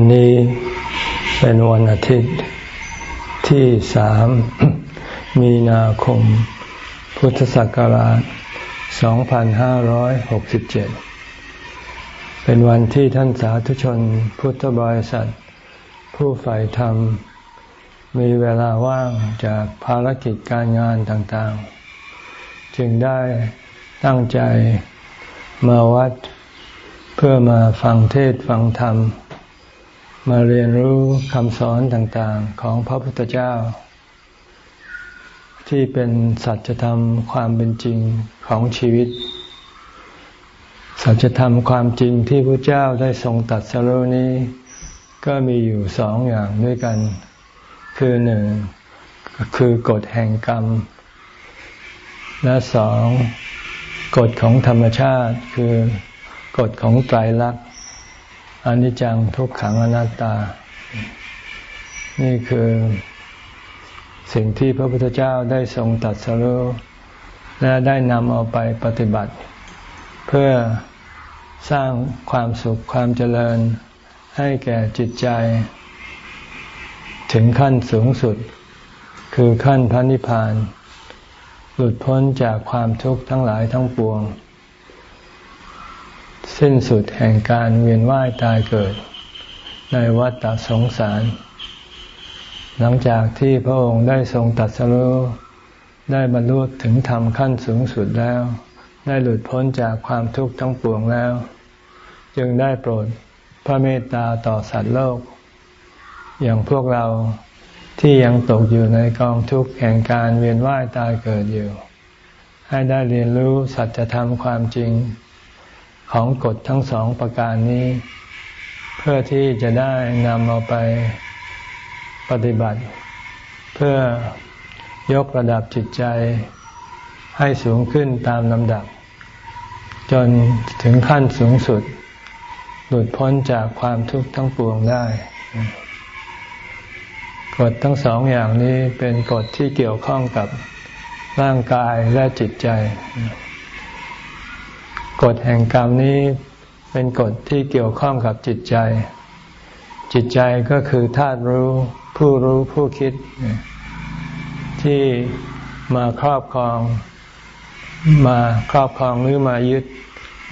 วันนี้เป็นวันอาทิตย์ที่สามมีนาคม พุทธศักราช 2567 เป็นวันที่ท่านสาธุชนพุทธบริษัท ผู้ฝ่ายธรรม มีเวลาว่างจากภารกิจการงานต่างๆ จึงได้ตั้งใจมาวัดเพื่อมาฟังเทศฟังธรรม มาเรียนรู้คำสอนต่างๆของพระพุทธเจ้า ที่เป็นสัจธรรมความเป็นจริงของชีวิต สัจธรรมความจริงที่พระเจ้าได้ทรงตัดสรุนี้ ก็มีอยู่สองอย่างด้วยกัน คือหนึ่งคือกฎแห่งกรรม และสองกฎของธรรมชาติคือกฎของไตรลักษณ อนิจจังทุกขังอนัตตา นี่คือสิ่งที่พระพุทธเจ้าได้ทรงตัดสรู้และได้นำเอาไปปฏิบัติ เพื่อสร้างความสุขความเจริญให้แก่จิตใจ ถึงขั้นสูงสุด คือขั้นพระนิพพาน หลุดพ้นจากความทุกข์ทั้งหลายทั้งปวง สิ้นสุดแห่งการเวียนว่ายตายเกิด ในวัฏสงสาร หลังจากที่พระองค์ได้ทรงตัดสรุได้บรรลุถึงธรรมขั้นสูงสุดแล้ว ได้หลุดพ้นจากความทุกข์ทั้งปวงแล้ว จึงได้โปรดพระเมตตาต่อสัตว์โลก อย่างพวกเราที่ยังตกอยู่ในกองทุกข์แห่งการเวียนว่ายตายเกิดอยู่ ให้ได้เรียนรู้สัจธรรมความจริง ของกฎทั้งสองประการนี้ เพื่อที่จะได้นำเอาไปปฏิบัติ เพื่อยกระดับจิตใจให้สูงขึ้นตามลำดับ จนถึงขั้นสูงสุด หลุดพ้นจากความทุกข์ทั้งปวงได้ กฎทั้งสองอย่างนี้เป็นกฎที่เกี่ยวข้องกับร่างกายและจิตใจ กฎแห่งกรรมนี้เป็นกฎที่เกี่ยวข้องกับจิตใจ จิตใจก็คือธาตุรู้ผู้รู้ผู้คิด ที่มาครอบครอง มาครอบครองหรือมายึด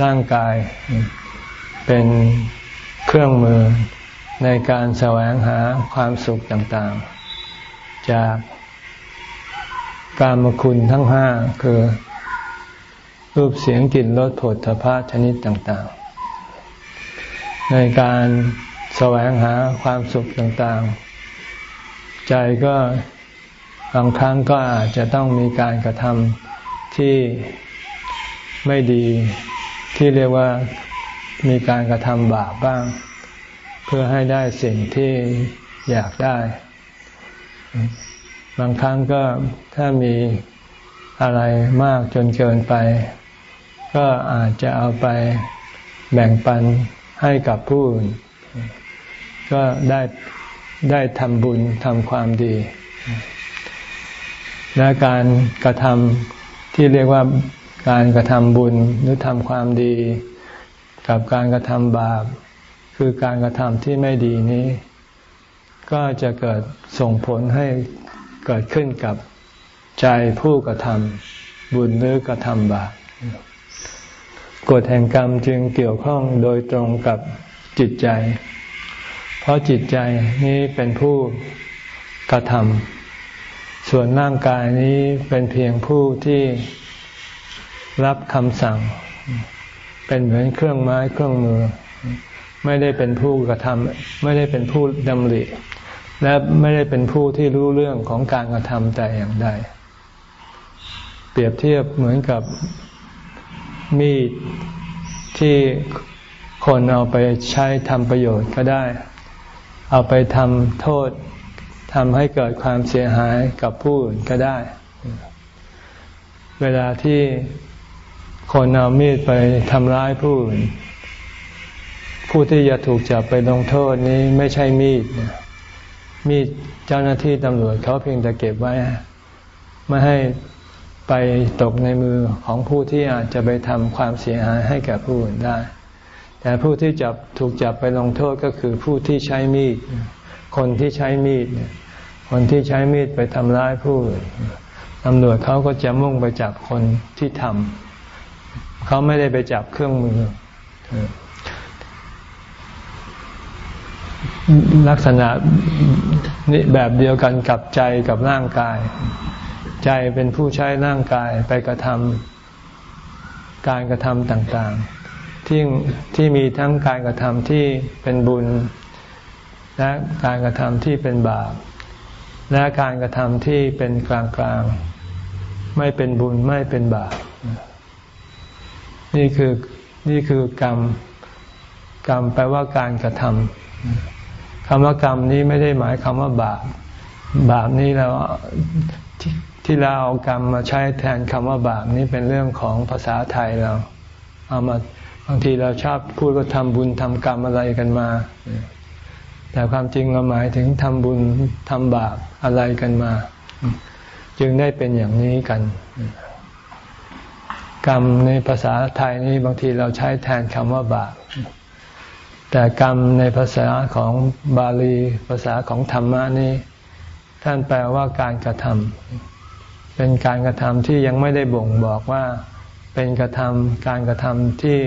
ร่างกาย เป็นเครื่องมือในการแสวงหาความสุขต่างๆ จากการมคุณทั้งห้าคือ รูปเสียงกลิ่นรสผลทพะชนิดต่างๆ ในการแสวงหาความสุขต่างๆ ใจก็บางครั้งก็อาจจะต้องมีการกระทำที่ไม่ดีที่เรียกว่ามีการกระทำบาปบ้าง เพื่อให้ได้สิ่งที่อยากได้ บางครั้งก็ถ้ามีอะไรมากจนเกินไป ก็อาจจะเอาไปแบ่งปันให้กับผู้อื่น ก็ได้ได้ทำบุญทำความดี และการกระทำที่เรียกว่าการกระทำบุญหรือทำความดี กับการกระทำบาป คือการกระทำที่ไม่ดีนี้ ก็จะเกิดส่งผลให้เกิดขึ้นกับใจผู้กระทำบุญหรือกระทำบาป กฎแห่งกรรมจึงเกี่ยวข้องโดยตรงกับจิตใจ เพราะจิตใจนี้เป็นผู้กระทำส่วนร่างกายนี้เป็นเพียงผู้ที่รับคำสั่ง เป็นเหมือนเครื่องไม้เครื่องมือ ไม่ได้เป็นผู้กระทำไม่ได้เป็นผู้ดำริและไม่ได้เป็นผู้ที่รู้เรื่องของการกระทำแต่อย่างใด เปรียบเทียบเหมือนกับ มีดที่คนเอาไปใช้ทำประโยชน์ก็ได้ เอาไปทำโทษทำให้เกิดความเสียหายกับผู้อื่นก็ได้ เวลาที่คนเอามีดไปทำร้ายผู้อื่น ผู้ที่จะถูกจับไปลงโทษนี้ไม่ใช่มีด มีดเจ้าหน้าที่ตำรวจเขาเพียงแต่เก็บไว้ ไม่ให้ ไปตกในมือของผู้ที่อาจจะไปทำความเสียหายให้แก่ผู้อื่นได้ แต่ผู้ที่จับถูกจับไปลงโทษก็คือผู้ที่ใช้มีด คนที่ใช้มีด คนที่ใช้มีดไปทำร้ายผู้อื่นตำรวจเขาก็จะมุ่งไปจับคนที่ทำเขาไม่ได้ไปจับเครื่องมือ ลักษณะนี่แบบเดียวกันกับใจกับร่างกาย ใจเป็นผู้ใช้ร่างกายไปกระทำการกระทำต่างๆ ที่ที่มีทั้งการกระทำที่เป็นบุญ และการกระทำที่เป็นบาป และการกระทำที่เป็นกลางๆ ไม่เป็นบุญไม่เป็นบาป นี่คือนี่คือกรรม กรรมแปลว่าการกระทำคำว่ากรรมนี้ไม่ได้หมายคำว่าบาปบาปนี้เรา ที่เราเอากรรมมาใช้แทนคำว่าบาปนี้เป็นเรื่องของภาษาไทยเรา เอามาบางทีเราชอบพูดว่าทำบุญทำกรรมอะไรกันมา แต่ความจริงเราหมายถึงทำบุญทำบาปอะไรกันมา จึงได้เป็นอย่างนี้กัน กรรมในภาษาไทยนี้บางทีเราใช้แทนคำว่าบาปแต่กรรมในภาษาของบาลีภาษาของธรรมะนี้ท่านแปลว่าการกระทำ เป็นการกระทำที่ยังไม่ได้บ่งบอกว่าเป็นกระทำการกระทำที่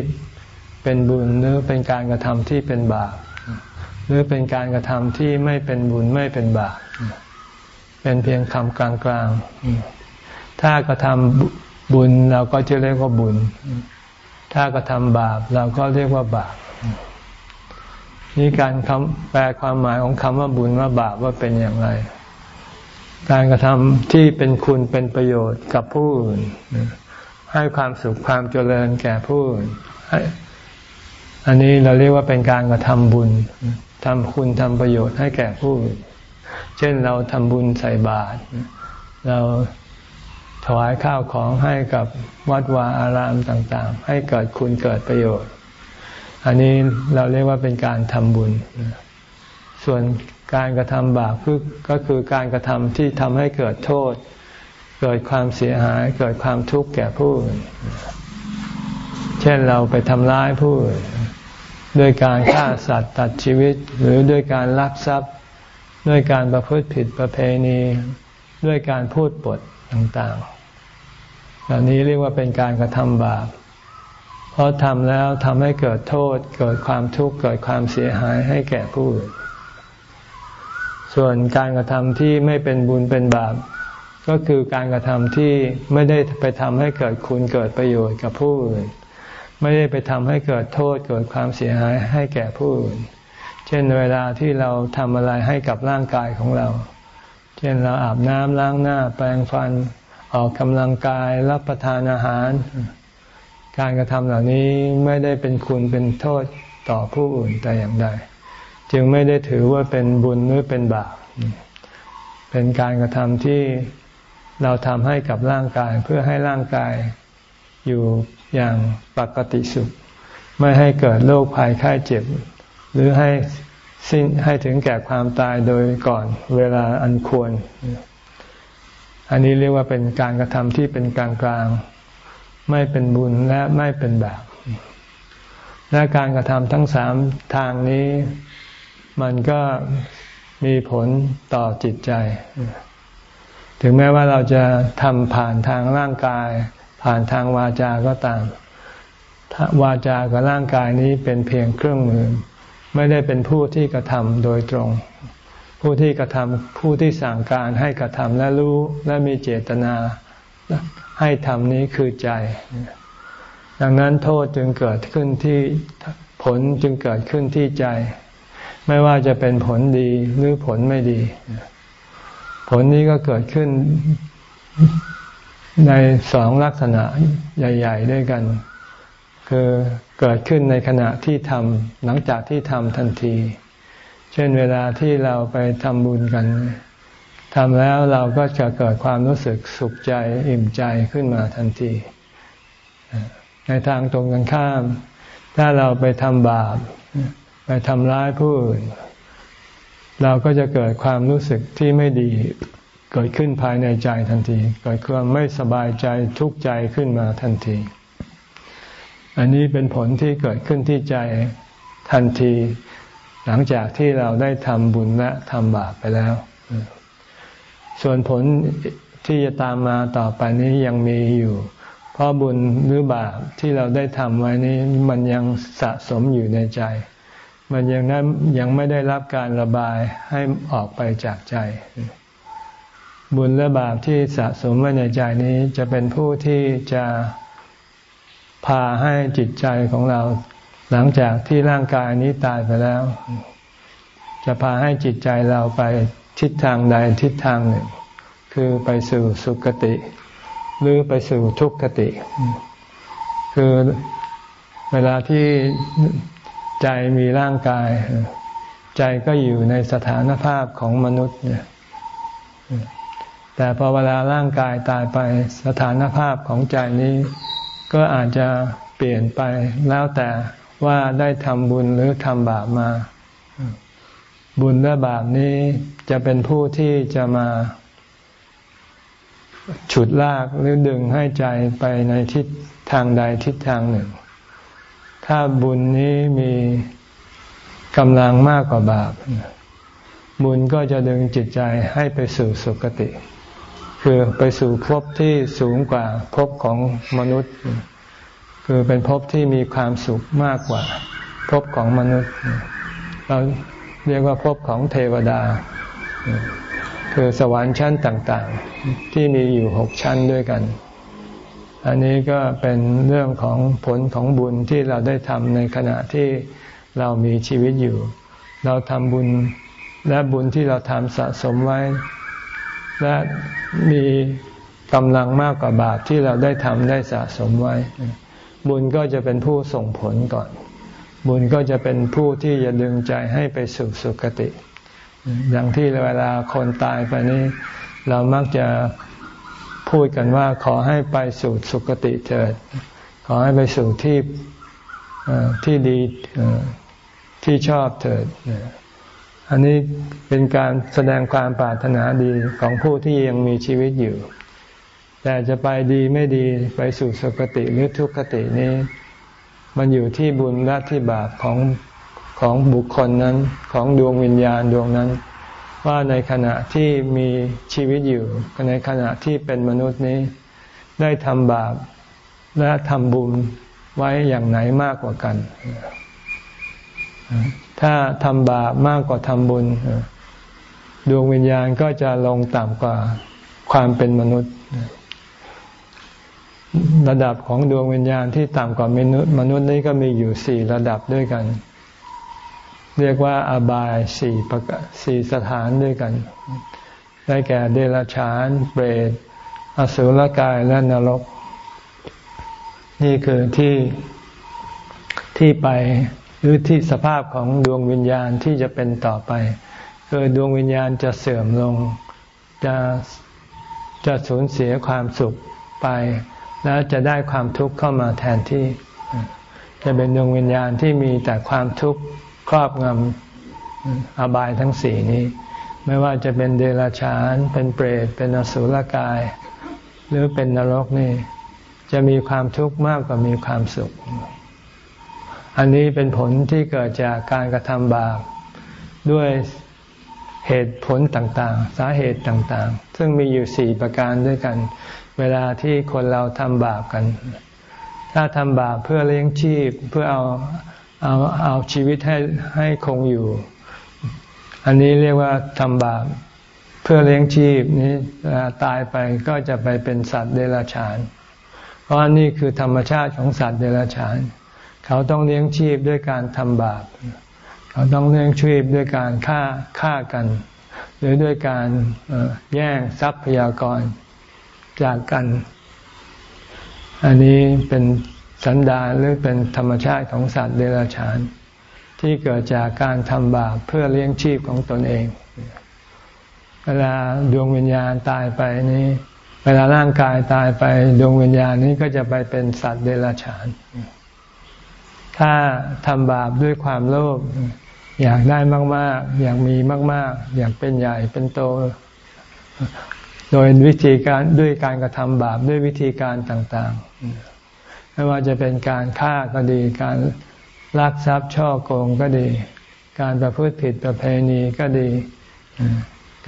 เป็นบุญหรือเป็นการกระทำที่เป็นบาปหรือเป็นการกระทำที่ไม่เป็นบุญไม่เป็นบาปเป็นเพียงคำกลางๆ ถ้ากระทำบุญเราก็จะเรียกว่าบุญ ถ้ากระทำบาปเราก็เรียกว่าบาปนี่การคำแปลความหมายของคำว่าบุญว่าบาปว่าเป็นอย่างไร การกระทำที่เป็นคุณเป็นประโยชน์กับผู้อื่นให้ความสุขความเจริญแก่ผู้อื่นอันนี้เราเรียกว่าเป็นการกระทำบุญทำคุณทำประโยชน์ให้แก่ผู้อื่นเช่นเราทำบุญใส่บาตรเราถวายข้าวของให้กับวัดวาอารามต่างๆ ให้เกิดคุณเกิดประโยชน์ อันนี้เราเรียกว่าเป็นการทำบุญ ส่วน การกระทำบาปก็คือการกระทำที่ทำให้เกิดโทษ เกิดความเสียหาย เกิดความทุกข์แก่ผู้อื่นเช่นเราไปทำร้ายผู้อื่นด้วยการฆ่าสัตว์ตัดชีวิต หรือด้วยการลักทรัพย์ ด้วยการประพฤติผิดประเพณี ด้วยการพูดปดต่างๆเหล่านี้เรียกว่าเป็นการกระทำบาปเพราะทำแล้วทำให้เกิดโทษ เกิดความทุกข์เกิดความเสียหายให้แก่ผู้อื่น ส่วนการกระทำที่ไม่เป็นบุญเป็นบาป ก็คือการกระทำที่ไม่ได้ไปทำให้เกิดคุณเกิดประโยชน์กับผู้อื่น ไม่ได้ไปทำให้เกิดโทษเกิดความเสียหายให้แก่ผู้อื่น เช่นเวลาที่เราทำอะไรให้กับร่างกายของเรา เช่นเราอาบน้ำล้างหน้า แปรงฟันออกกำลังกายรับประทานอาหาร การกระทำเหล่านี้ไม่ได้เป็นคุณเป็นโทษต่อผู้อื่นแต่อย่างใด จึงไม่ได้ถือว่าเป็นบุญหรือเป็นบาป เป็นการกระทำที่เราทำให้กับร่างกายเพื่อให้ร่างกายอยู่อย่างปกติสุข ไม่ให้เกิดโรคภัยไข้เจ็บ หรือให้สิ้นให้ถึงแก่ความตายโดยก่อนเวลาอันควร อันนี้เรียกว่าเป็นการกระทำที่เป็นกลางกลางไม่เป็นบุญและไม่เป็นบาปและการกระทำทั้งสามทางนี้ มันก็มีผลต่อจิตใจ ถึงแม้ว่าเราจะทำผ่านทางร่างกาย ผ่านทางวาจาก็ตาม วาจากับร่างกายนี้เป็นเพียงเครื่องมือ ไม่ได้เป็นผู้ที่กระทำโดยตรง ผู้ที่กระทำผู้ที่สั่งการให้กระทำและรู้และมีเจตนา ให้ทำนี้คือใจ ดังนั้นโทษจึงเกิดขึ้นที่ผลจึงเกิดขึ้นที่ใจ ไม่ว่าจะเป็นผลดีหรือผลไม่ดี ผลนี้ก็เกิดขึ้นในสองลักษณะใหญ่ ๆ ด้วยกัน คือเกิดขึ้นในขณะที่ทำหลังจากที่ทำทันที เช่นเวลาที่เราไปทำบุญกันทำแล้วเราก็จะเกิดความรู้สึกสุขใจอิ่มใจขึ้นมาทันที ในทางตรงกันข้าม ถ้าเราไปทำบาป ไปทำร้ายผู้อื่น เราก็จะเกิดความรู้สึกที่ไม่ดีเกิดขึ้นภายในใจทันที เกิดความไม่สบายใจทุกข์ใจขึ้นมาทันที อันนี้เป็นผลที่เกิดขึ้นที่ใจทันที หลังจากที่เราได้ทำบุญและทำบาปไปแล้ว ส่วนผลที่จะตามมาต่อไปนี้ยังมีอยู่ เพราะบุญหรือบาปที่เราได้ทำไว้นี้มันยังสะสมอยู่ในใจ มันยังนั้นยังไม่ได้รับการระบายให้ออกไปจากใจ บุญและบาปที่สะสมไว้ในใจนี้จะเป็นผู้ที่จะพาให้จิตใจของเรา หลังจากที่ร่างกายนี้ตายไปแล้ว จะพาให้จิตใจเราไปทิศทางใดทิศทางหนึ่ง คือไปสู่สุคติ หรือไปสู่ทุกขติ คือเวลาที่ ใจมีร่างกาย ใจก็อยู่ในสถานภาพของมนุษย์เนี่ยแต่พอเวลาร่างกายตายไปสถานภาพของใจนี้ ก็อาจจะเปลี่ยนไปแล้วแต่ว่าได้ทำบุญหรือทำบาปมา บุญและบาปนี้จะเป็นผู้ที่จะมา ฉุดลากหรือดึงให้ใจไปในทิศทางใดทิศทางหนึ่ง ถ้าบุญนี้มีกำลังมากกว่าบาป บุญก็จะดึงจิตใจให้ไปสู่สุคติ คือไปสู่ภพที่สูงกว่าภพของมนุษย์ คือเป็นภพที่มีความสุขมากกว่าภพของมนุษย์ เราเรียกว่าภพของเทวดา คือสวรรค์ชั้นต่าง ๆ ที่มีอยู่หกชั้นด้วยกัน อันนี้ก็เป็นเรื่องของผลของบุญที่เราได้ทำในขณะที่เรามีชีวิตอยู่ เราทำบุญและบุญที่เราทำสะสมไว้ และมีกำลังมากกว่าบาปที่เราได้ทำได้สะสมไว้ บุญก็จะเป็นผู้ส่งผลก่อน บุญก็จะเป็นผู้ที่จะดึงใจให้ไปสู่สุคติ อย่างที่เวลาคนตายไปนี้ เรามักจะ พูดกันว่าขอให้ไปสู่สุคติเถิด ขอให้ไปสู่ที่ที่ดีที่ชอบเถิด อันนี้เป็นการแสดงความปรารถนาดีของผู้ที่ยังมีชีวิตอยู่ แต่จะไปดีไม่ดีไปสู่สุคติหรือทุกขตินี้ มันอยู่ที่บุญและที่บาปของของบุคคลนั้นของดวงวิญญาณดวงนั้น ว่าในขณะที่มีชีวิตอยู่ ในขณะที่เป็นมนุษย์นี้ ได้ทำบาปและทำบุญไว้อย่างไหนมากกว่ากัน ถ้าทำบาปมากกว่าทำบุญ ดวงวิญญาณก็จะลงต่ำกว่าความเป็นมนุษย์ ระดับของดวงวิญญาณที่ต่ำกว่ามนุษย์มนุษย์นี้ก็มีอยู่สี่ระดับด้วยกัน เรียกว่าอบายสี่ประสี่สถานด้วยกัน ได้แก่เดรัจฉาน เปรต อสุรกาย และนรก นี่คือที่ที่ไปหรือที่สภาพของดวงวิญญาณที่จะเป็นต่อไป คือดวงวิญญาณจะเสื่อมลง จะจะสูญเสียความสุขไป แล้วจะได้ความทุกข์เข้ามาแทนที่ จะเป็นดวงวิญญาณที่มีแต่ความทุกข์ ครอบงำอบายทั้งสี่นี้ ไม่ว่าจะเป็นเดรัจฉาน เป็นเปรต เป็นอสุรกาย หรือเป็นนรกนี่ จะมีความทุกข์มากกว่ามีความสุข อันนี้เป็นผลที่เกิดจากการกระทำบาปด้วยเหตุผลต่างๆ สาเหตุต่างๆ ซึ่งมีอยู่สี่ประการด้วยกัน เวลาที่คนเราทำบาปกัน ถ้าทำบาปเพื่อเลี้ยงชีพเพื่อเอา เอาเอาชีวิตให้ให้คงอยู่ อันนี้เรียกว่าทำบาปเพื่อเลี้ยงชีพนี้ตายไปก็จะไปเป็นสัตว์เดรัจฉาน เพราะนี่คือธรรมชาติของสัตว์เดรัจฉาน เขาต้องเลี้ยงชีพด้วยการทำบาป เขาต้องเลี้ยงชีพด้วยการฆ่าฆ่ากัน หรือด้วยการแย่งทรัพยากรจากกัน อันนี้เป็น สันดานหรือเป็นธรรมชาติของสัตว์เดรัจฉาน ที่เกิดจากการทำบาปเพื่อเลี้ยงชีพของตนเอง เวลาดวงวิญญาณตายไปนี้ เวลาร่างกายตายไปดวงวิญญาณนี้ก็จะไปเป็นสัตว์เดรัจฉาน ถ้าทำบาปด้วยความโลภอยากได้มาก ๆ อยากมีมาก ๆ อยากเป็นใหญ่เป็นโต โดยวิธีการด้วยการกระทำบาปด้วยวิธีการต่าง ๆ ไม่ว่าจะเป็นการฆ่าก็ดี การลักทรัพย์ช่อโกงก็ดี การประพฤติผิดประเพณีก็ดี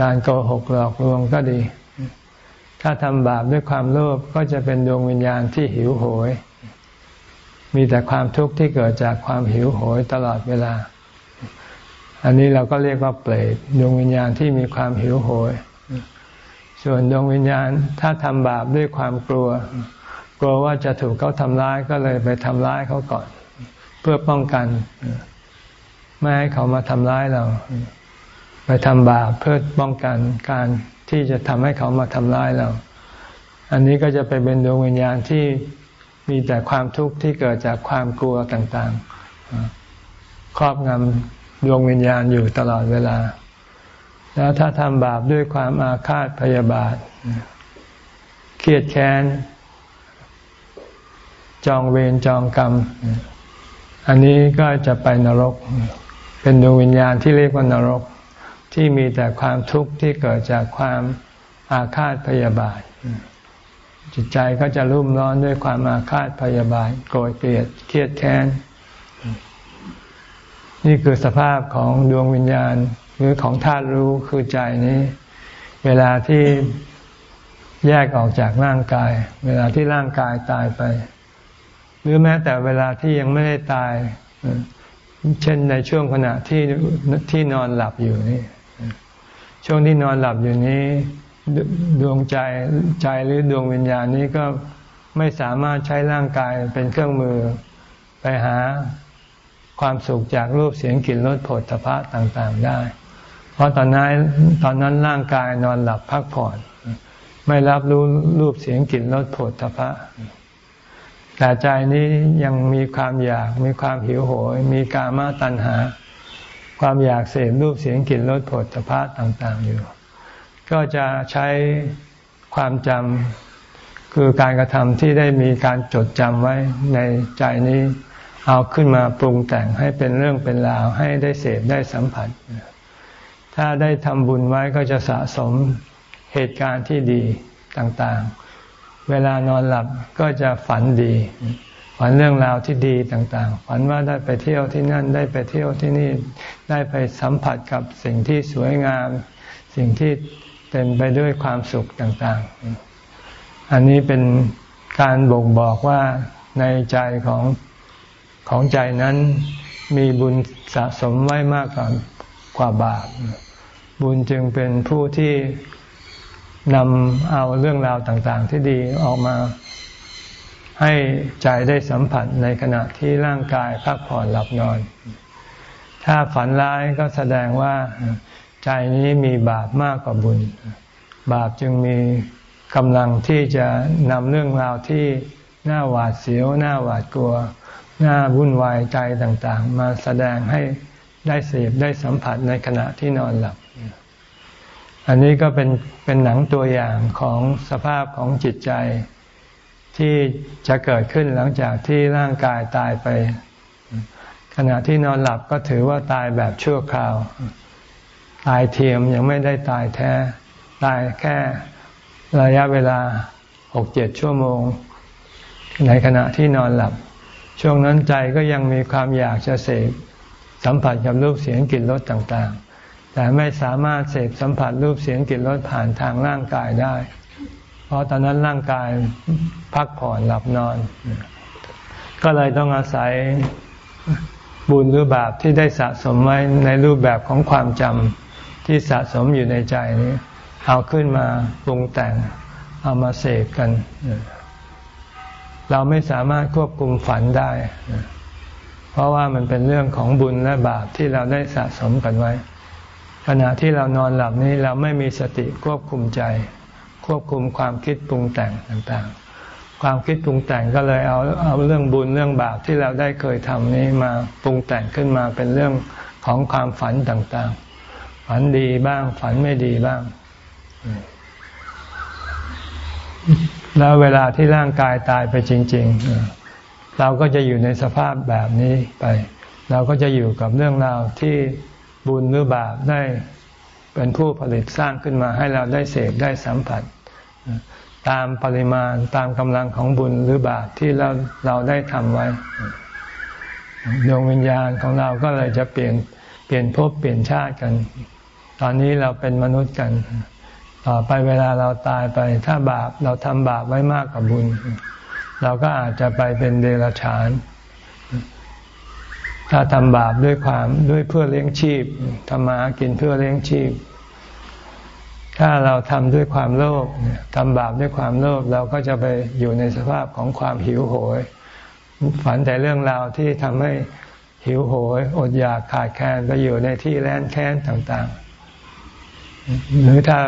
การโกหกหลอกลวงก็ดี ถ้าทำบาปด้วยความโลภก็จะเป็นดวงวิญญาณที่หิวโหย มีแต่ความทุกข์ที่เกิดจากความหิวโหยตลอดเวลา อันนี้เราก็เรียกว่าเปรตดวงวิญญาณที่มีความหิวโหย ส่วนดวงวิญญาณถ้าทำบาปด้วยความกลัว กลัวว่าจะถูกเขาทำร้ายก็เลยไปทำร้ายเขาก่อน เพื่อป้องกัน ไม่ให้เขามาทำร้ายเรา ไปทำบาปเพื่อป้องกันการที่จะทำให้เขามาทำร้ายเรา อันนี้ก็จะไปเป็นดวงวิญญาณที่มีแต่ความทุกข์ที่เกิดจากความกลัวต่างๆ ครอบงำดวงวิญญาณอยู่ตลอดเวลา แล้วถ้าทำบาปด้วยความอาฆาตพยาบาท เครียดแค้น จองเวรจองกรรม อันนี้ก็จะไปนรก เป็นดวงวิญญาณที่เรียกว่านรก ที่มีแต่ความทุกข์ที่เกิดจากความอาฆาตพยาบาท จิตใจก็จะรุ่มร้อนด้วยความอาฆาตพยาบาทโกรธเกลียดเครียดแค้น นี่คือสภาพของดวงวิญญาณหรือของธาตุรู้คือใจนี้ เวลาที่แยกออกจากร่างกาย เวลาที่ร่างกายตายไป หรือแม้แต่เวลาที่ยังไม่ได้ตาย เช่นในช่วงขณะที่ที่นอนหลับอยู่นี่ช่วงที่นอนหลับอยู่นี้ดวงใจใจหรือดวงวิญญาณนี้ก็ไม่สามารถใช้ร่างกายเป็นเครื่องมือไปหาความสุขจากรูปเสียงกลิ่นรสผลตภะต่างๆได้ เพราะตอนนั้นตอนนั้นร่างกายนอนหลับพักผ่อน ไม่รับรู้รูปเสียงกลิ่นรสผลตภะ แต่ใจนี้ยังมีความอยากมีความหิวโหย มีกามาตัณหา ความอยากเสพรูปเสียงกลิ่นรสผลพะต่าง ๆ อยู่ ก็จะใช้ความจำคือการกระทำที่ได้มีการจดจำไว้ในใจนี้เอาขึ้นมาปรุงแต่งให้เป็นเรื่องเป็นราวให้ได้เสพได้สัมผัส ถ้าได้ทำบุญไว้ก็จะสะสมเหตุการณ์ที่ดีต่างๆ เวลานอนหลับก็จะฝันดี ฝันเรื่องราวที่ดีต่างๆ ฝันว่าได้ไปเที่ยวที่นั่นได้ไปเที่ยวที่นี่ได้ไปสัมผัสกับสิ่งที่สวยงาม สิ่งที่เต็มไปด้วยความสุขต่างๆ อันนี้เป็นการบ่งบอกว่าในใจของของใจนั้นมีบุญสะสมไว้มากกว่ากว่าบาปบุญจึงเป็นผู้ที่ นำเอาเรื่องราวต่างๆ ที่ดีออกมาให้ใจได้สัมผัสในขณะที่ร่างกายพักผ่อนหลับนอน ถ้าฝันร้ายก็แสดงว่าใจนี้มีบาปมากกว่าบุญ บาปจึงมีกำลังที่จะนำเรื่องราวที่น่าหวาดเสียวน่าหวาดกลัว น่าวุ่นวายใจต่างๆ มาแสดงให้ได้เสพได้สัมผัสในขณะที่นอนหลับ อันนี้ก็เป็นเป็นหนังตัวอย่างของสภาพของจิตใจ ที่จะเกิดขึ้นหลังจากที่ร่างกายตายไป ขณะที่นอนหลับก็ถือว่าตายแบบชั่วคราว ตายเทียมยังไม่ได้ตายแท้ ตายแค่ระยะเวลาหกเจ็ดชั่วโมง ในขณะที่นอนหลับ ช่วงนั้นใจก็ยังมีความอยากจะเสพสัมผัสกับรูปเสียงกลิ่นรสต่างๆ แต่ไม่สามารถเสพสัมผัสรูปเสียงกลิ่นรสผ่านทางร่างกายได้ เพราะตอนนั้นร่างกายพักผ่อนหลับนอน ก็เลยต้องอาศัยบุญหรือบาปที่ได้สะสมไว้ในรูปแบบของความจำที่สะสมอยู่ในใจนี้ เอาขึ้นมาปรุงแต่งเอามาเสกกัน เราไม่สามารถควบคุมฝันได้ เพราะว่ามันเป็นเรื่องของบุญและบาปที่เราได้สะสมกันไว้ ขณะที่เรานอนหลับนี้เราไม่มีสติควบคุมใจ ควบคุมความคิดปรุงแต่งต่างๆ ความคิดปรุงแต่งก็เลยเอาเอาเรื่องบุญเรื่องบาปที่เราได้เคยทำนี้มาปรุงแต่งขึ้นมาเป็นเรื่องของความฝันต่างๆ ฝันดีบ้าง ฝันไม่ดีบ้าง แล้วเวลาที่ร่างกายตายไปจริง ๆ เราก็จะอยู่ในสภาพแบบนี้ไป เราก็จะอยู่กับเรื่องราวที่ บุญหรือบาปได้เป็นผู้ผลิตสร้างขึ้นมาให้เราได้เสพได้สัมผัส ตามปริมาณตามกำลังของบุญหรือบาปที่เราเราได้ทำไว้ดวงวิญญาณของเราก็เลยจะเปลี่ยนเปลี่ยนภพเปลี่ยนชาติกัน ตอนนี้เราเป็นมนุษย์กัน ต่อไปเวลาเราตายไป ถ้าบาปเราทำบาปไว้มากกว่าบุญ เราก็อาจจะไปเป็นเดรัจฉาน ถ้าทำบาปด้วยความด้วยเพื่อเลี้ยงชีพทำมากินเพื่อเลี้ยงชีพ ถ้าเราทำด้วยความโลภทำบาปด้วยความโลภเราก็จะไปอยู่ในสภาพของความหิวโหย ฝันแต่เรื่องราวที่ทำให้หิวโหย อดอยากขาดแคลนไปอยู่ในที่แร้นแค้นต่างๆ หรือถ้า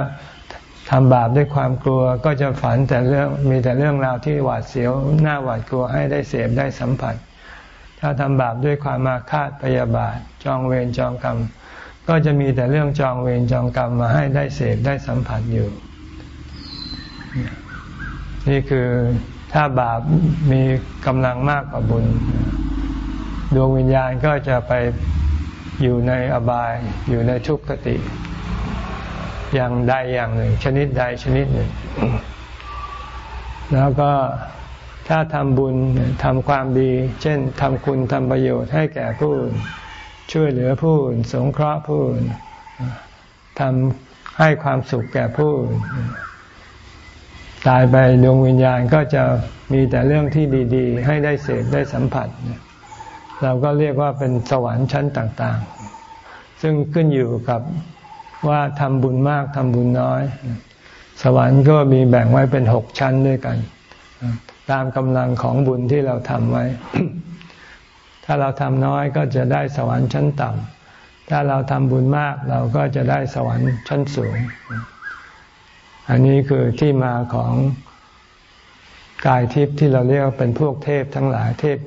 ทำบาปด้วยความกลัวก็จะฝันแต่เรื่องมีแต่เรื่องราวที่หวาดเสียว หน้าหวาดกลัวให้ได้เสพได้สัมผัส ถ้าทำบาปด้วยความมาคาดพยาบาท จองเวรจองกรรม ก็จะมีแต่เรื่องจองเวรจองกรรมมาให้ได้เสพได้สัมผัสอยู่ นี่คือถ้าบาปมีกำลังมากกว่าบุญ ดวงวิญญาณก็จะไปอยู่ในอบาย อยู่ในทุกขติ อย่างใดอย่างหนึ่ง ชนิดใดชนิดหนึ่ง แล้วก็ ถ้าทำบุญทำความดี เช่นทำคุณทำประโยชน์ให้แก่ผู้อื่นช่วยเหลือผู้อื่นสงเคราะห์ผู้อื่นทำให้ความสุขแก่ผู้อื่นตายไปดวงวิญญาณก็จะมีแต่เรื่องที่ดีๆ ให้ได้เสพได้สัมผัส เราก็เรียกว่าเป็นสวรรค์ชั้นต่างๆ ซึ่งขึ้นอยู่กับว่าทำบุญมากทำบุญน้อย สวรรค์ก็มีแบ่งไว้เป็นหกชั้นด้วยกัน ตามกำลังของบุญที่เราทำไว้ ถ้าเราทำน้อยก็จะได้สวรรค์ชั้นต่ำถ้าเราทำบุญมากเราก็จะได้สวรรค์ชั้นสูง อันนี้คือที่มาของกายทิพย์ที่เราเรียกเป็นพวกเทพทั้งหลายเทพ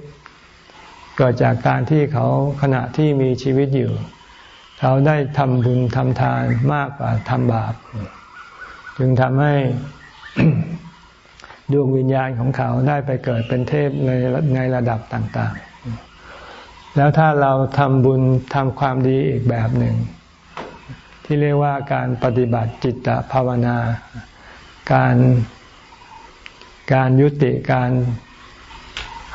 เกิดจากการที่เขาขณะที่มีชีวิตอยู่ เขาได้ทำบุญทำทานมากกว่าทำบาป จึงทำให้ ดวงวิญญาณของเขาได้ไปเกิดเป็นเทพในในระดับต่าง ๆ แล้วถ้าเราทำบุญทำความดีอีกแบบหนึ่ง ที่เรียกว่าการปฏิบัติจิตภาวนา การการยุติการ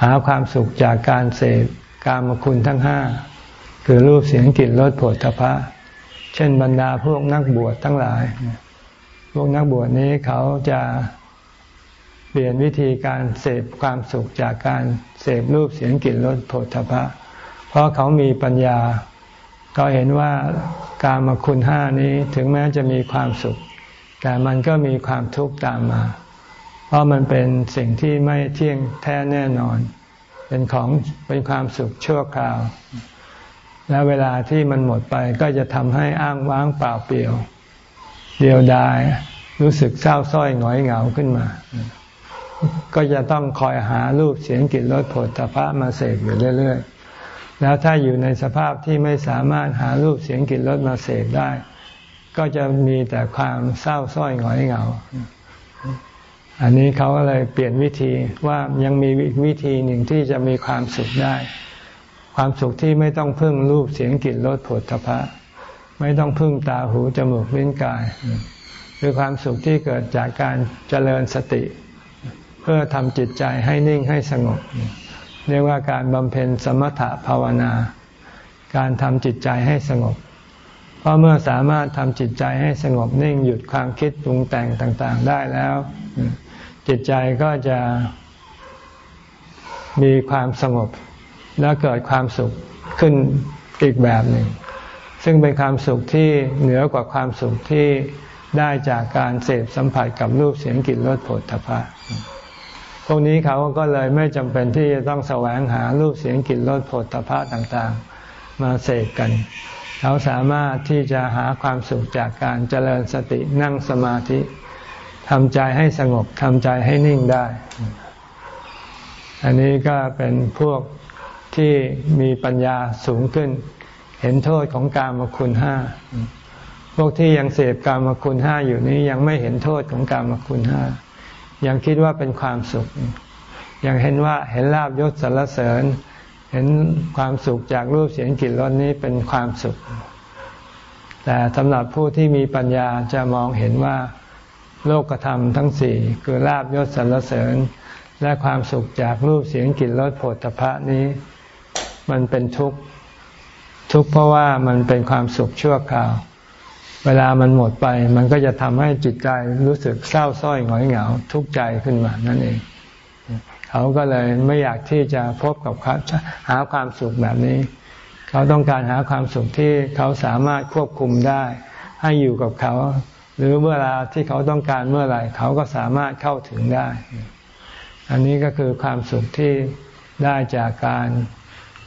หาความสุขจากการเสพกามคุณทั้งห้าคือรูปเสียงกลิ่นรสผลทพะ เช่นบรรดาพวกนักบวชทั้งหลาย พวกนักบวชนี้เขาจะ เปลี่ยนวิธีการเสพความสุขจากการเสพรูปเสียงกลิ่นรสผลทพะ เพราะเขามีปัญญา ก็เห็นว่าการมาคุณห้านี้ถึงแม้จะมีความสุข แต่มันก็มีความทุกข์ตามมา เพราะมันเป็นสิ่งที่ไม่เที่ยงแท้แน่นอน เป็นของเป็นความสุขชั่วคราว และเวลาที่มันหมดไปก็จะทำให้อ้างว้างเปล่าเปลี่ยว เดียวดายรู้สึกเศร้าส้อยหงอยเหงาขึ้นมา ก็จะต้องคอยหารูปเสียงกลิ่นรสผลตภะมาเสพอยู่เรื่อย ๆ แล้วถ้าอยู่ในสภาพที่ไม่สามารถหารูปเสียงกลิ่นรสมาเสพได้ ก็จะมีแต่ความเศร้าส้อยหงอยเหงา อันนี้เขาก็เลยเปลี่ยนวิธีว่ายังมีวิธีหนึ่งที่จะมีความสุขได้ ความสุขที่ไม่ต้องพึ่งรูปเสียงกลิ่นรสผลทพะไม่ต้องพึ่งตาหูจมูกลิ้นกาย คือความสุขที่เกิดจากการเจริญสติ เพื่อทำจิตใจให้นิ่งให้สงบ เรียกว่าการบำเพ็ญสมถะภาวนา การทำจิตใจให้สงบ เพราะเมื่อสามารถทำจิตใจให้สงบนิ่งหยุดความคิดปรุงแต่งต่าง ๆ ได้แล้ว จิตใจก็จะมีความสงบและเกิดความสุขขึ้นอีกแบบหนึ่ง ซึ่งเป็นความสุขที่เหนือกว่าความสุขที่ได้จากการเสพสัมผัสกับรูปเสียงกลิ่นรสผลตภะ พวกนี้เขาก็เลยไม่จำเป็นที่จะต้องแสวงหารูปเสียงกลิ่นรสผลตภะต่างๆ มาเสกกัน เขาสามารถที่จะหาความสุขจากการเจริญสตินั่งสมาธิทำใจให้สงบทำใจให้นิ่งได้ อันนี้ก็เป็นพวกที่มีปัญญาสูงขึ้น เห็นโทษของกามคุณห้าพวกที่ยังเสพกามคุณห้าอยู่นี้ยังไม่เห็นโทษของกามคุณห้า ยังคิดว่าเป็นความสุข ยังเห็นว่าเห็นลาบยศสรรเสริญ เห็นความสุขจากรูปเสียงกลิ่นรสนี้เป็นความสุข แต่สำหรับผู้ที่มีปัญญาจะมองเห็นว่าโลกธรรมทั้งสี่คือลาบยศสรรเสริญ และความสุขจากรูปเสียงกลิ่นรสผลตภะนี้ มันเป็นทุกข์ทุกข์เพราะว่ามันเป็นความสุขชั่วคราว เวลามันหมดไป มันก็จะทำให้จิตใจรู้สึกเศร้าส้อยหงอยเหงาทุกข์ใจขึ้นมานั่นเอง เขาก็เลยไม่อยากที่จะพบกับหาความสุขแบบนี้ เขาต้องการหาความสุขที่เขาสามารถควบคุมได้ ให้อยู่กับเขา หรือเวลาที่เขาต้องการเมื่อไหร่ เขาก็สามารถเข้าถึงได้ อันนี้ก็คือความสุขที่ได้จากการ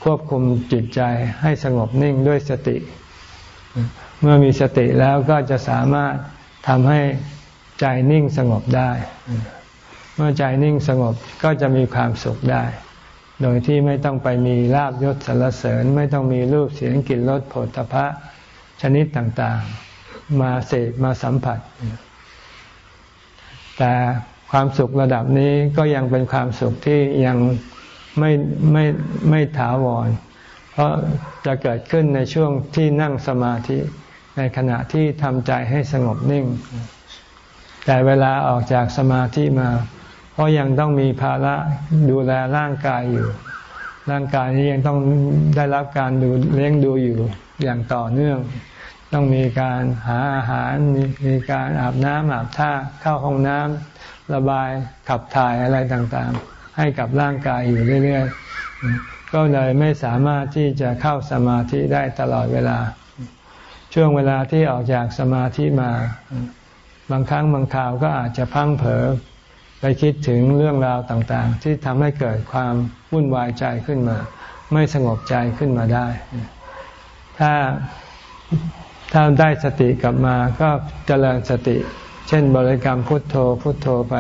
ควบคุมจิตใจให้สงบนิ่งด้วยสติ เมื่อมีสติแล้วก็จะสามารถทำให้ใจนิ่งสงบได้ เมื่อใจนิ่งสงบก็จะมีความสุขได้ โดยที่ไม่ต้องไปมีลาบยศสรรเสริญ ไม่ต้องมีรูปเสียงกลิ่นรสผลพะชนิดต่างๆ มาเสพมาสัมผัส แต่ความสุขระดับนี้ก็ยังเป็นความสุขที่ยังไม่ไม่ไม่ถาวร เพราะจะเกิดขึ้นในช่วงที่นั่งสมาธิ ในขณะที่ทำใจให้สงบนิ่ง แต่เวลาออกจากสมาธิมา เพราะยังต้องมีภาระดูแลร่างกายอยู่ ร่างกายนี้ยังต้องได้รับการดูเลี้ยงดูอยู่อย่างต่อเนื่อง ต้องมีการหาอาหาร มีมีการอาบน้ำอาบท่าเข้าห้องน้ำระบายขับถ่ายอะไรต่างๆ ให้กับร่างกายอยู่เรื่อยๆก็เลยไม่สามารถที่จะเข้าสมาธิได้ตลอดเวลา ช่วงเวลาที่ออกจากสมาธิมา บางครั้งบางคราวก็อาจจะพังเผลอไปคิดถึงเรื่องราวต่างๆ ที่ทำให้เกิดความวุ่นวายใจขึ้นมา ไม่สงบใจขึ้นมาได้ ถ้าถ้าได้สติกลับมาก็เจริญสติ เช่นบริกรรมพุทโธพุทโธไป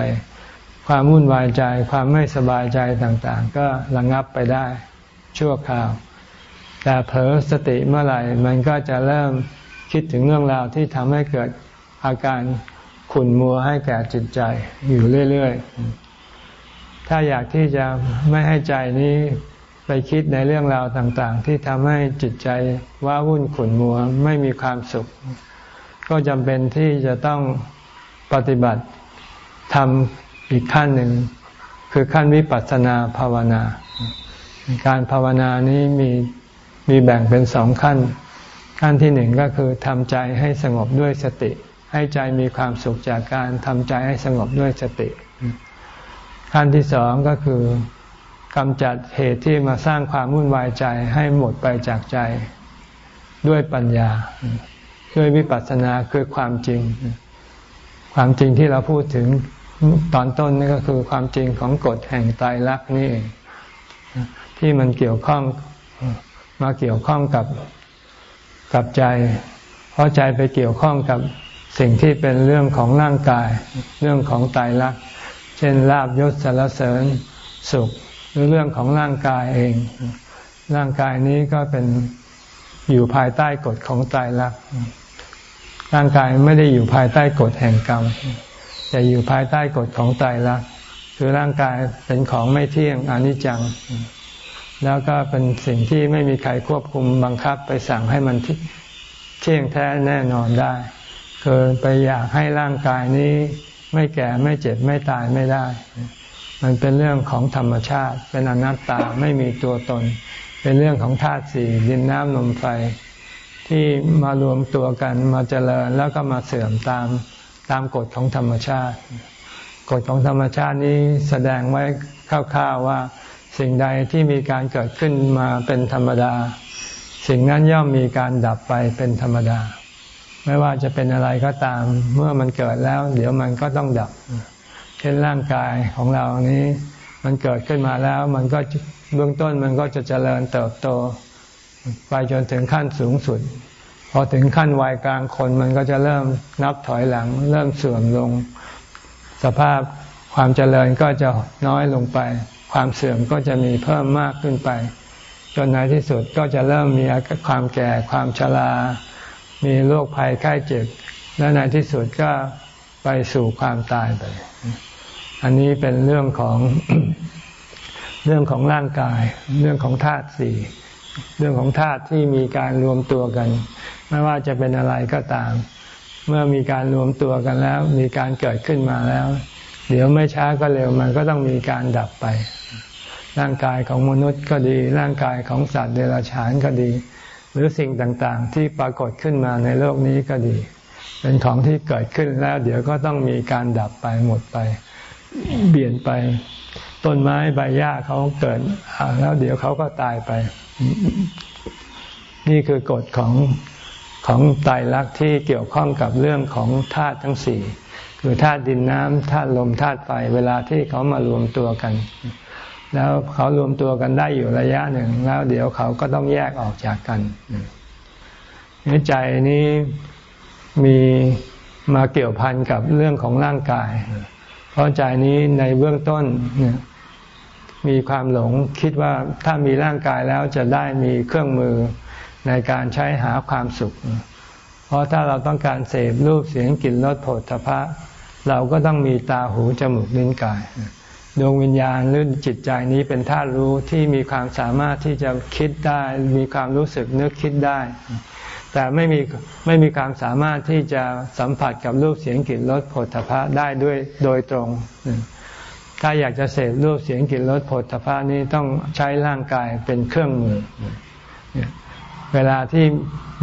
ความวุ่นวายใจความไม่สบายใจต่างๆ ก็ระงับไปได้ชั่วคราว แต่เผลอสติเมื่อไหร่มันก็จะเริ่ม คิดถึงเรื่องราวที่ทำให้เกิดอาการขุ่นมัวให้แก่จิตใจอยู่เรื่อย ๆ ถ้าอยากที่จะไม่ให้ใจนี้ไปคิดในเรื่องราวต่างๆ ที่ทำให้จิตใจว้าวุ่นขุ่นมัวไม่มีความสุข ก็จำเป็นที่จะต้องปฏิบัติทำอีกขั้นหนึ่ง คือขั้นวิปัสสนาภาวนา การภาวนานี้มีมีแบ่งเป็นสองขั้น ขั้นที่หนึ่งก็คือทำใจให้สงบด้วยสติ ให้ใจมีความสุขจากการทำใจให้สงบด้วยสติ ขั้นที่สองก็คือกำจัดเหตุที่มาสร้างความวุ่นวายใจให้หมดไปจากใจด้วยปัญญา ด้วยวิปัสสนาคือความจริง ความจริงที่เราพูดถึงตอนต้นนี่ก็คือความจริงของกฎแห่งตายรักนี่ที่มันเกี่ยวข้องมาเกี่ยวข้องกับ กับใจ เพราะใจไปเกี่ยวข้องกับสิ่งที่เป็นเรื่องของร่างกาย เรื่องของตายรัก เช่นลาบยศสารเสริญสุขหรือเรื่องของร่างกายเอง ร่างกายนี้ก็เป็นอยู่ภายใต้กฎของตายรัก ร่างกายไม่ได้อยู่ภายใต้กฎแห่งกรรมจะอยู่ภายใต้กฎของตายรัก คือร่างกายเป็นของไม่เที่ยงอนิจจัง แล้วก็เป็นสิ่งที่ไม่มีใครควบคุมบังคับไปสั่งให้มันเที่ยงแท้แน่นอนได้คือไปอยากให้ร่างกายนี้ ไม่แก่ไม่เจ็บไม่ตายไม่ได้ มันเป็นเรื่องของธรรมชาติ เป็นอนัตตาไม่มีตัวตน เป็นเรื่องของธาตุสี่ดินน้ำลมไฟ ที่มารวมตัวกันมาเจริญแล้วก็มาเสื่อมตามตามกฎของธรรมชาติ กฎของธรรมชาตินี้แสดงไว้คร่าวๆว่า สิ่งใดที่มีการเกิดขึ้นมาเป็นธรรมดา สิ่งนั้นย่อมมีการดับไปเป็นธรรมดา ไม่ว่าจะเป็นอะไรก็ตาม เมื่อมันเกิดแล้ว เดี๋ยวมันก็ต้องดับ เช่นร่างกายของเรานี้ มันเกิดขึ้นมาแล้ว มันก็เบื้องต้นมันก็จะเจริญเติบโต ไปจนถึงขั้นสูงสุด พอถึงขั้นวัยกลางคนมันก็จะเริ่มนับถอยหลัง เริ่มเสื่อมลง สภาพความเจริญก็จะน้อยลงไป ความเสื่อมก็จะมีเพิ่มมากขึ้นไป จนในที่สุดก็จะเริ่มมีความแก่ความชรา มีโรคภัยไข้เจ็บ และในที่สุดก็ไปสู่ความตายไป อันนี้เป็นเรื่องของเรื่องของร่างกาย เรื่องของธาตุสี่เรื่องของธาตุที่มีการรวมตัวกัน ไม่ว่าจะเป็นอะไรก็ตาม เมื่อมีการรวมตัวกันแล้ว มีการเกิดขึ้นมาแล้ว เดี๋ยวไม่ช้าก็เร็วมันก็ต้องมีการดับไป ร่างกายของมนุษย์ก็ดี ร่างกายของสัตว์เดรัจฉานก็ดี หรือสิ่งต่างๆ ที่ปรากฏขึ้นมาในโลกนี้ก็ดี เป็นของที่เกิดขึ้นแล้ว เดี๋ยวก็ต้องมีการดับไปหมดไป เปลี่ยนไป ต้นไม้ใบหญ้าเขาเกิดแล้วเดี๋ยวเขาก็ตายไป นี่คือกฎของของไตรลักที่เกี่ยวข้องกับเรื่องของธาตุทั้งสี่คือธาตุดินน้ำธาตุลมธาตุไฟเวลาที่เขามารวมตัวกัน แล้วเขารวมตัวกันได้อยู่ระยะหนึ่ง แล้วเดี๋ยวเขาก็ต้องแยกออกจากกันนใจนี้มีมาเกี่ยวพันกับเรื่องของร่างกาย เพราะใจนี้ในเบื้องต้นมีความหลงคิดว่าถ้ามีร่างกายแล้วจะได้มีเครื่องมือในการใช้หาความสุข เพราะถ้าเราต้องการเสพรูปเสียงกลิ่นรสผลทพะ เราก็ต้องมีตาหูจมูกลิ้นกาย ดวงวิญญาณหรือจิตใจนี้เป็นธาตุรู้ที่มีความสามารถที่จะคิดได้มีความรู้สึกนึกคิดได้ แต่ไม่มีไม่มีความสามารถที่จะสัมผัสกับรูปเสียงกลิ่นรสผลทพะได้ด้วยโดยตรง ถ้าอยากจะเสพรูปเสียงกลิ่นรสผลทพะนี้ต้องใช้ร่างกายเป็นเครื่องมือ เวลาที่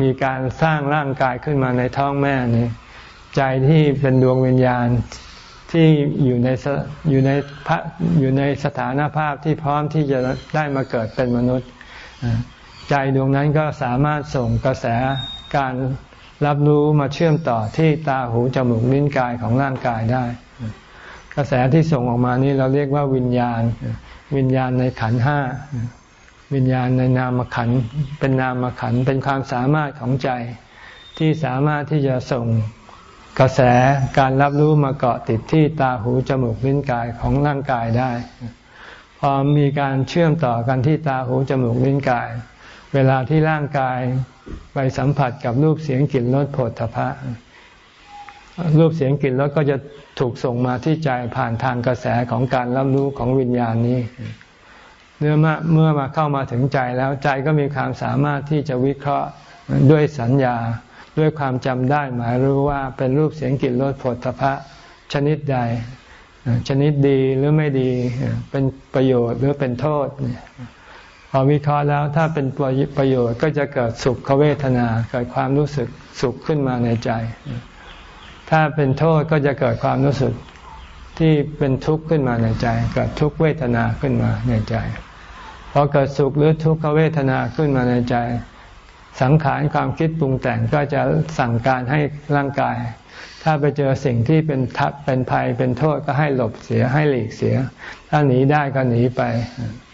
มีการสร้างร่างกายขึ้นมาในท้องแม่นี้ใจที่เป็นดวงวิญญาณ ที่อยู่ในอยู่ในพระอยู่ในสถานภาพที่พร้อมที่จะได้มาเกิดเป็นมนุษย์ ใจดวงนั้นก็สามารถส่งกระแสการรับรู้มาเชื่อมต่อที่ตาหูจมูกลิ้นกายของร่างกายได้ กระแสที่ส่งออกมานี้เราเรียกว่าวิญญาณ วิญญาณในขันห้าวิญญาณในนามขันเป็นนามขันเป็นความสามารถของใจที่สามารถที่จะส่ง กระแสการรับรู้มาเกาะติดที่ตาหูจมูกลิ้นกายของร่างกายได้ พอมีการเชื่อมต่อกันที่ตาหูจมูกลิ้นกาย เวลาที่ร่างกายไปสัมผัสกับรูปเสียงกลิ่นรสผลทพะรูปเสียงกลิ่นรสก็จะถูกส่งมาที่ใจผ่านทางกระแสของการรับรู้ของวิญญาณนี้เมื่อมาเมื่อมาเข้ามาถึงใจแล้วใจก็มีความสามารถที่จะวิเคราะห์ด้วยสัญญา ด้วยความจำได้หมายรู้ว่าเป็นรูปเสียงกลิ่นรสผลพะชนิดใด ชนิดดีหรือไม่ดี เป็นประโยชน์หรือเป็นโทษพอวิเคราะห์แล้วถ้าเป็นประโยชน์ก็จะเกิดสุขเวทนา เกิดความรู้สึกสุขขึ้นมาในใจ ถ้าเป็นโทษก็จะเกิดความรู้สึกที่เป็นทุกข์ขึ้นมาในใจ เกิดทุกขเวทนาขึ้นมาในใจพอเกิดสุขหรือทุกขเวทนาขึ้นมาในใจ สังขารความคิดปรุงแต่งก็จะสั่งการให้ร่างกาย ถ้าไปเจอสิ่งที่เป็นทักเป็นภัยเป็นโทษก็ให้หลบเสียให้หลีกเสีย ถ้าหนีได้ก็หนีไป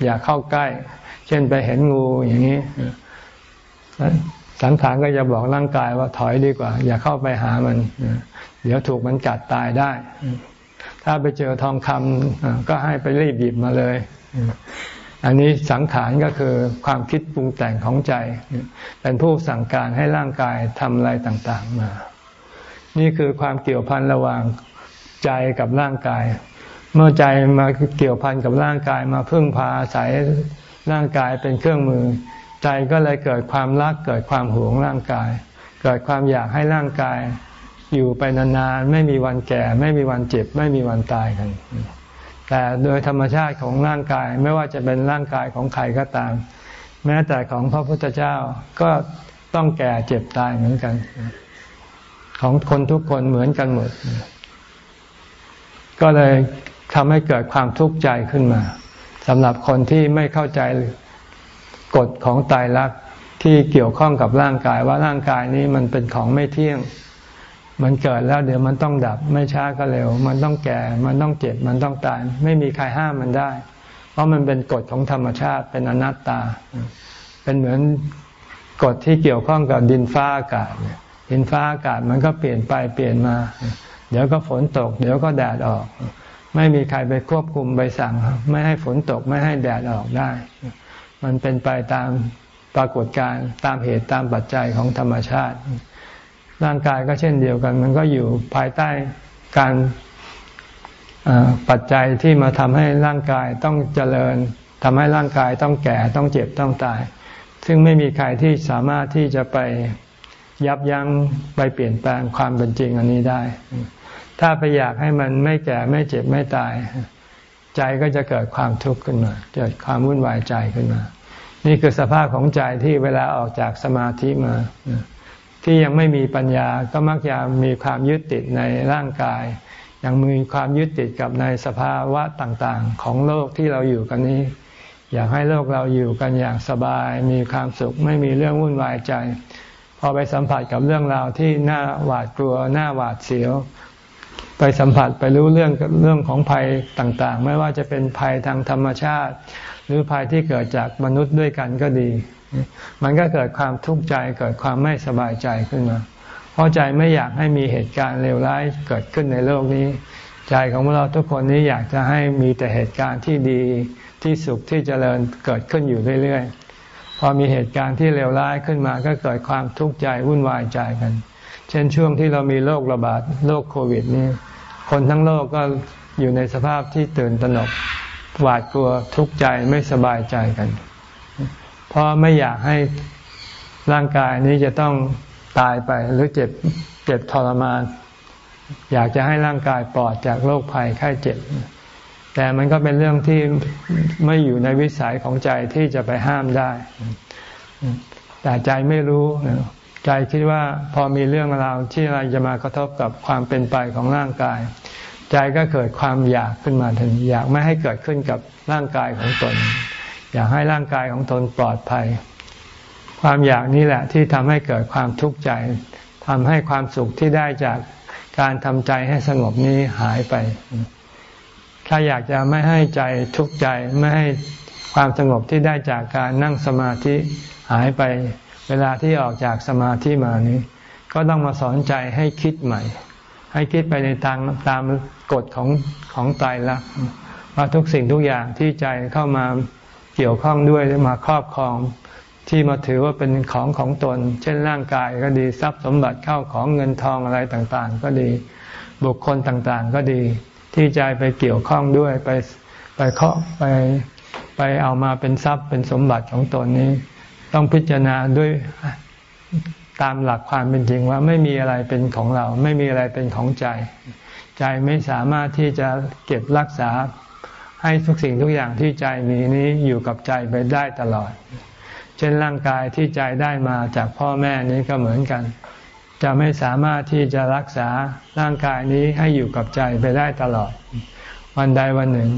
อย่าเข้าใกล้ เช่นไปเห็นงูอย่างนี้ สังขารก็จะบอกร่างกายว่าถอยดีกว่า อย่าเข้าไปหามัน เดี๋ยวถูกมันกัดตายได้ ถ้าไปเจอทองคำก็ให้ไปรีบหยิบมาเลย อันนี้สังขารก็คือความคิดปรุงแต่งของใจ เป็นผู้สั่งการให้ร่างกายทำอะไรต่างๆมา นี่คือความเกี่ยวพันระหว่างใจกับร่างกาย เมื่อใจมาเกี่ยวพันกับร่างกายมาพึ่งพาอาศัยร่างกายเป็นเครื่องมือ ใจก็เลยเกิดความรักเกิดความหวงร่างกาย เกิดความอยากให้ร่างกายอยู่ไปนานๆไม่มีวันแก่ ไม่มีวันเจ็บ ไม่มีวันตายกัน แต่โดยธรรมชาติของร่างกายไม่ว่าจะเป็นร่างกายของใครก็ตาม แม้แต่ของพระพุทธเจ้าก็ต้องแก่เจ็บตายเหมือนกัน ของคนทุกคนเหมือนกันหมด ก็เลยทำให้เกิดความทุกข์ใจขึ้นมาสำหรับคนที่ไม่เข้าใจกฎของตายรักที่เกี่ยวข้องกับร่างกายว่าร่างกายนี้มันเป็นของไม่เที่ยง มันเกิดแล้วเดี๋ยวมันต้องดับ ไม่ช้าก็เร็ว มันต้องแก่ มันต้องเจ็บ มันต้องตาย ไม่มีใครห้ามมันได้ เพราะมันเป็นกฎของธรรมชาติ เป็นอนัตตา เป็นเหมือนกฎที่เกี่ยวข้องกับดินฟ้าอากาศดินฟ้าอากาศมันก็เปลี่ยนไปเปลี่ยนมา เดี๋ยวก็ฝนตก เดี๋ยวก็แดดออก ไม่มีใครไปควบคุมไปสั่ง ไม่ให้ฝนตกไม่ให้แดดออกได้ มันเป็นไปตามปรากฏการณ์ตามเหตุตามปัจจัยของธรรมชาติ ร่างกายก็เช่นเดียวกัน มันก็อยู่ภายใต้การปัจจัยที่มาทำให้ร่างกายต้องเจริญทำให้ร่างกายต้องแก่ต้องเจ็บต้องตาย ซึ่งไม่มีใครที่สามารถที่จะไปยับยั้งไปเปลี่ยนแปลงความเป็นจริงอันนี้ได้ ถ้าไปอยากให้มันไม่แก่ไม่เจ็บไม่ตาย ใจก็จะเกิดความทุกข์ขึ้นมา เกิดความวุ่นวายใจขึ้นมา นี่คือสภาพของใจที่เวลาออกจากสมาธิมา ที่ยังไม่มีปัญญาก็มักจะมีความยึดติดในร่างกาย ยังมีความยึดติดกับในสภาวะต่างๆ ของโลกที่เราอยู่กันนี้ อยากให้โลกเราอยู่กันอย่างสบาย มีความสุขไม่มีเรื่องวุ่นวายใจ พอไปสัมผัสกับเรื่องราวที่น่าหวาดกลัวน่าหวาดเสียว ไปสัมผัสไปรู้เรื่องเรื่องของภัยต่างๆ ไม่ว่าจะเป็นภัยทางธรรมชาติ หรือภัยที่เกิดจากมนุษย์ด้วยกันก็ดี มันก็เกิดความทุกข์ใจเกิดความไม่สบายใจขึ้นมา เพราะใจไม่อยากให้มีเหตุการณ์เลวร้ายเกิดขึ้นในโลกนี้ ใจของเราทุกคนนี้อยากจะให้มีแต่เหตุการณ์ที่ดีที่สุขที่เจริญเกิดขึ้นอยู่เรื่อยๆ พอมีเหตุการณ์ที่เลวร้ายขึ้นมา ก็เกิดความทุกข์ใจวุ่นวายใจกัน เช่นช่วงที่เรามีโรคระบาดโรคโควิดนี้คนทั้งโลกก็อยู่ในสภาพที่ตื่นตระหนกหวาดกลัวทุกข์ใจไม่สบายใจกันเราะไม่อยากให้ร่างกายนี้จะต้องตายไปหรือเจ็บเจ็บทรมาน อยากจะให้ร่างกายปลอดจากโรคภัยไข้เจ็บ แต่มันก็เป็นเรื่องที่ไม่อยู่ในวิสัยของใจที่จะไปห้ามได้ แต่ใจไม่รู้ ใจคิดว่าพอมีเรื่องราวที่อะไรจะมากระทบกับความเป็นไปของร่างกาย ใจก็เกิดความอยากขึ้นมาถึงอยากไม่ให้เกิดขึ้นกับร่างกายของตน อยากให้ร่างกายของตนปลอดภัย ความอยากนี้แหละที่ทำให้เกิดความทุกข์ใจทำให้ความสุขที่ได้จากการทำใจให้สงบนี้หายไป ถ้าอยากจะไม่ให้ใจทุกข์ใจไม่ให้ความสงบที่ได้จากการนั่งสมาธิหายไป เวลาที่ออกจากสมาธิมานี้ ก็ต้องมาสอนใจให้คิดใหม่ ให้คิดไปในทางตามกฎของของใจละว่าทุกสิ่งทุกอย่างที่ใจเข้ามา เกี่ยวข้องด้วยมาครอบครองที่มาถือว่าเป็นของของตน เช่นร่างกายก็ดีทรัพย์สมบัติเข้าของเงินทองอะไรต่างๆ ก็ดี บุคคลต่างๆ ก็ดี ที่ใจไปเกี่ยวข้องด้วยไปไปเคาะไปไปเอามาเป็นทรัพย์เป็นสมบัติของตนนี้ ต้องพิจารณาด้วยตามหลักความเป็นจริงว่าไม่มีอะไรเป็นของเรา ไม่มีอะไรเป็นของใจ ใจไม่สามารถที่จะเก็บรักษา ให้ทุกสิ่งทุกอย่างที่ใจมีนี้อยู่กับใจไปได้ตลอด เช่นร่างกายที่ใจได้มาจากพ่อแม่นี้ก็เหมือนกัน จะไม่สามารถที่จะรักษาร่างกายนี้ให้อยู่กับใจไปได้ตลอด วันใดวันหนึ่ง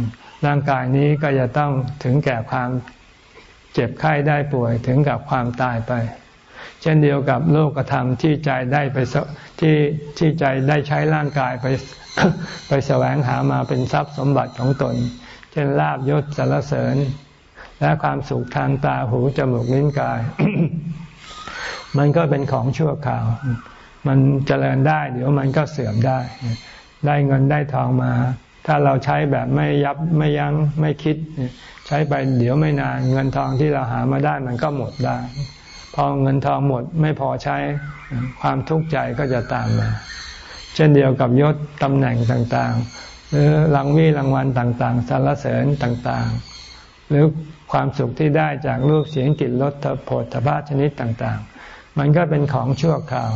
ร่างกายนี้ก็จะต้องถึงแก่ความเจ็บไข้ได้ป่วยถึงกับความตายไป เช่นเดียวกับโลกธรรมที่ใจได้ไปที่ที่ใจได้ใช้ร่างกายไปไปแสวงหามาเป็นทรัพย์สมบัติของตน เช่นลาบยศสารเสริญ และความสุขทางตาหูจมูกลิ้นกาย มันก็เป็นของชั่วคราว มันเจริญได้เดี๋ยวมันก็เสื่อมได้ ได้เงินได้ทองมา ถ้าเราใช้แบบไม่ยับไม่ยัง้งไม่คิด ใช้ไปเดี๋ยวไม่นาน เงินทองที่เราหามาได้มันก็หมดได้ พอเงินทองหมดไม่พอใช้ความทุกข์ใจก็จะตามมา เช่นเดียวกับยศตำแหน่งต่างๆ หรือรางวีรางวัลต่างๆสรรเสริญต่างๆ หรือความสุขที่ได้จากรูปเสียงกลิ่นรสโผฏฐพะชนิดต่างๆ มันก็เป็นของชั่วคราว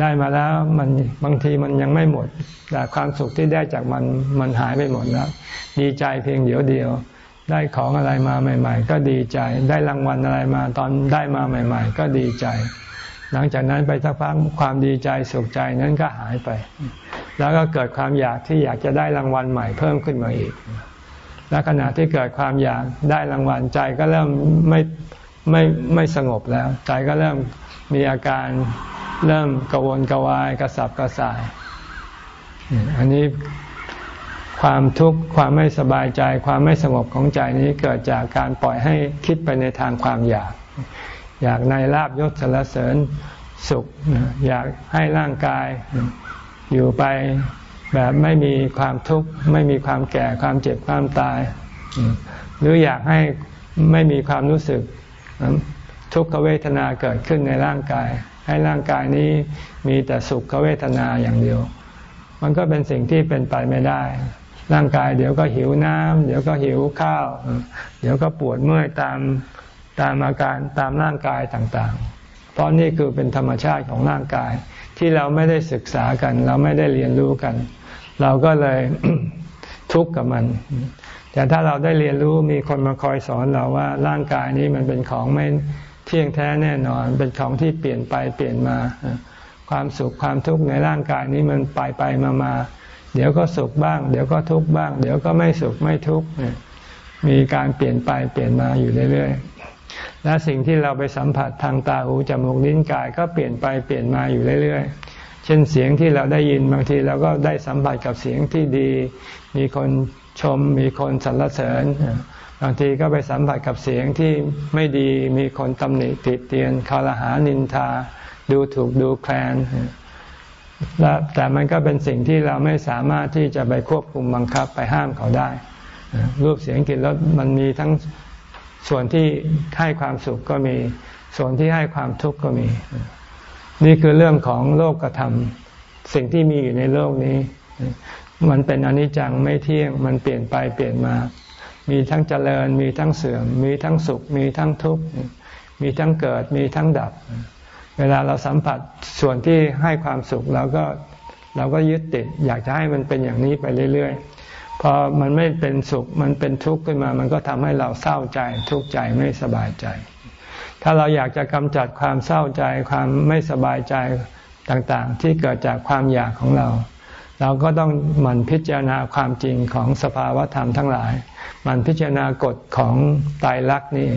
ได้มาแล้วมันบางทีมันยังไม่หมด แต่ความสุขที่ได้จากมันมันหายไปหมดแล้ว ดีใจเพียงเดียวเดียวได้ของอะไรมาใหม่ ๆ ก็ดีใจ ได้รางวัลอะไรมาตอนได้มาใหม่ ๆ ก็ดีใจ หลังจากนั้นไปสักพักความดีใจสุขใจนั้นก็หายไป แล้วก็เกิดความอยากที่อยากจะได้รางวัลใหม่เพิ่มขึ้นมาอีก และขณะที่เกิดความอยากได้รางวัลใจก็เริ่มไม่ไม่ไม่สงบแล้ว ใจก็เริ่มมีอาการเริ่มกวนกวายกระสับกระส่าย อันนี้ความทุกข์ความไม่สบายใจ ความไม่สงบของใจนี้เกิดจากการปล่อยให้คิดไปในทางความอยาก อยากในลาบยศสรรเสริญสุข อยากให้ร่างกาย อยู่ไปแบบไม่มีความทุกข์ไม่มีความแก่ความเจ็บความตาย หรืออยากให้ไม่มีความรู้สึกทุกขเวทนาเกิดขึ้นในร่างกาย ให้ร่างกายนี้มีแต่สุขเวทนาอย่างเดียว มันก็เป็นสิ่งที่เป็นไปไม่ได้ ร่างกายเดี๋ยวก็หิวน้ำเดี๋ยวก็หิวข้าว เดี๋ยวก็ปวดเมื่อยตามตามอาการตามร่างกายต่างๆ เพราะนี่คือเป็นธรรมชาติของร่างกาย ที่เราไม่ได้ศึกษากัน เราไม่ได้เรียนรู้กัน เราก็เลยทุกข์กับมัน แต่ถ้าเราได้เรียนรู้มีคนมาคอยสอนเราว่าร่างกายนี้มันเป็นของไม่เที่ยงแท้แน่นอน เป็นของที่เปลี่ยนไปเปลี่ยนมา ความสุขความทุกข์ในร่างกายนี้มันไปไปมามาเดี๋ยวก็สุขบ้าง เดี๋ยวก็ทุกข์บ้าง เดี๋ยวก็ไม่สุขไม่ทุกข์มีการเปลี่ยนไปเปลี่ยนมาอยู่เรื่อยๆ และสิ่งที่เราไปสัมผัสทางตาหูจมูกลิ้นกายก็เปลี่ยนไปเปลี่ยนมาอยู่เรื่อยๆ เช่นเสียงที่เราได้ยินบางทีเราก็ได้สัมผัสกับเสียงที่ดี มีคนชม มีคนสรรเสริญ บางทีก็ไปสัมผัสกับเสียงที่ไม่ดีมีคนตำหนิติเตียนคารหานินทา ดูถูกดูแคลนแต่มันก็เป็นสิ่งที่เราไม่สามารถที่จะไปควบคุมบังคับไปห้ามเขาได้ รูปเสียงกลิ่นรสมันมีทั้ง ส่วนที่ให้ความสุขก็มี ส่วนที่ให้ความทุกข์ก็มี นี่คือเรื่องของโลกธรรมสิ่งที่มีอยู่ในโลกนี้ มันเป็นอนิจจังไม่เที่ยง มันเปลี่ยนไปเปลี่ยนมา มีทั้งเจริญ มีทั้งเสื่อม มีทั้งสุข มีทั้งทุกข์ มีทั้งเกิด มีทั้งดับ เวลาเราสัมผัสส่วนที่ให้ความสุขเราก็เราก็ยึดติด อยากจะให้มันเป็นอย่างนี้ไปเรื่อย ๆ พอมันไม่เป็นสุขมันเป็นทุกข์ขึ้นมา มันก็ทำให้เราเศร้าใจทุกข์ใจไม่สบายใจ ถ้าเราอยากจะกำจัดความเศร้าใจความไม่สบายใจต่างๆ ที่เกิดจากความอยากของเรา เราก็ต้องหมั่นพิจารณาความจริงของสภาวะธรรมทั้งหลายหมั่นพิจารณากฎของตายรักนี่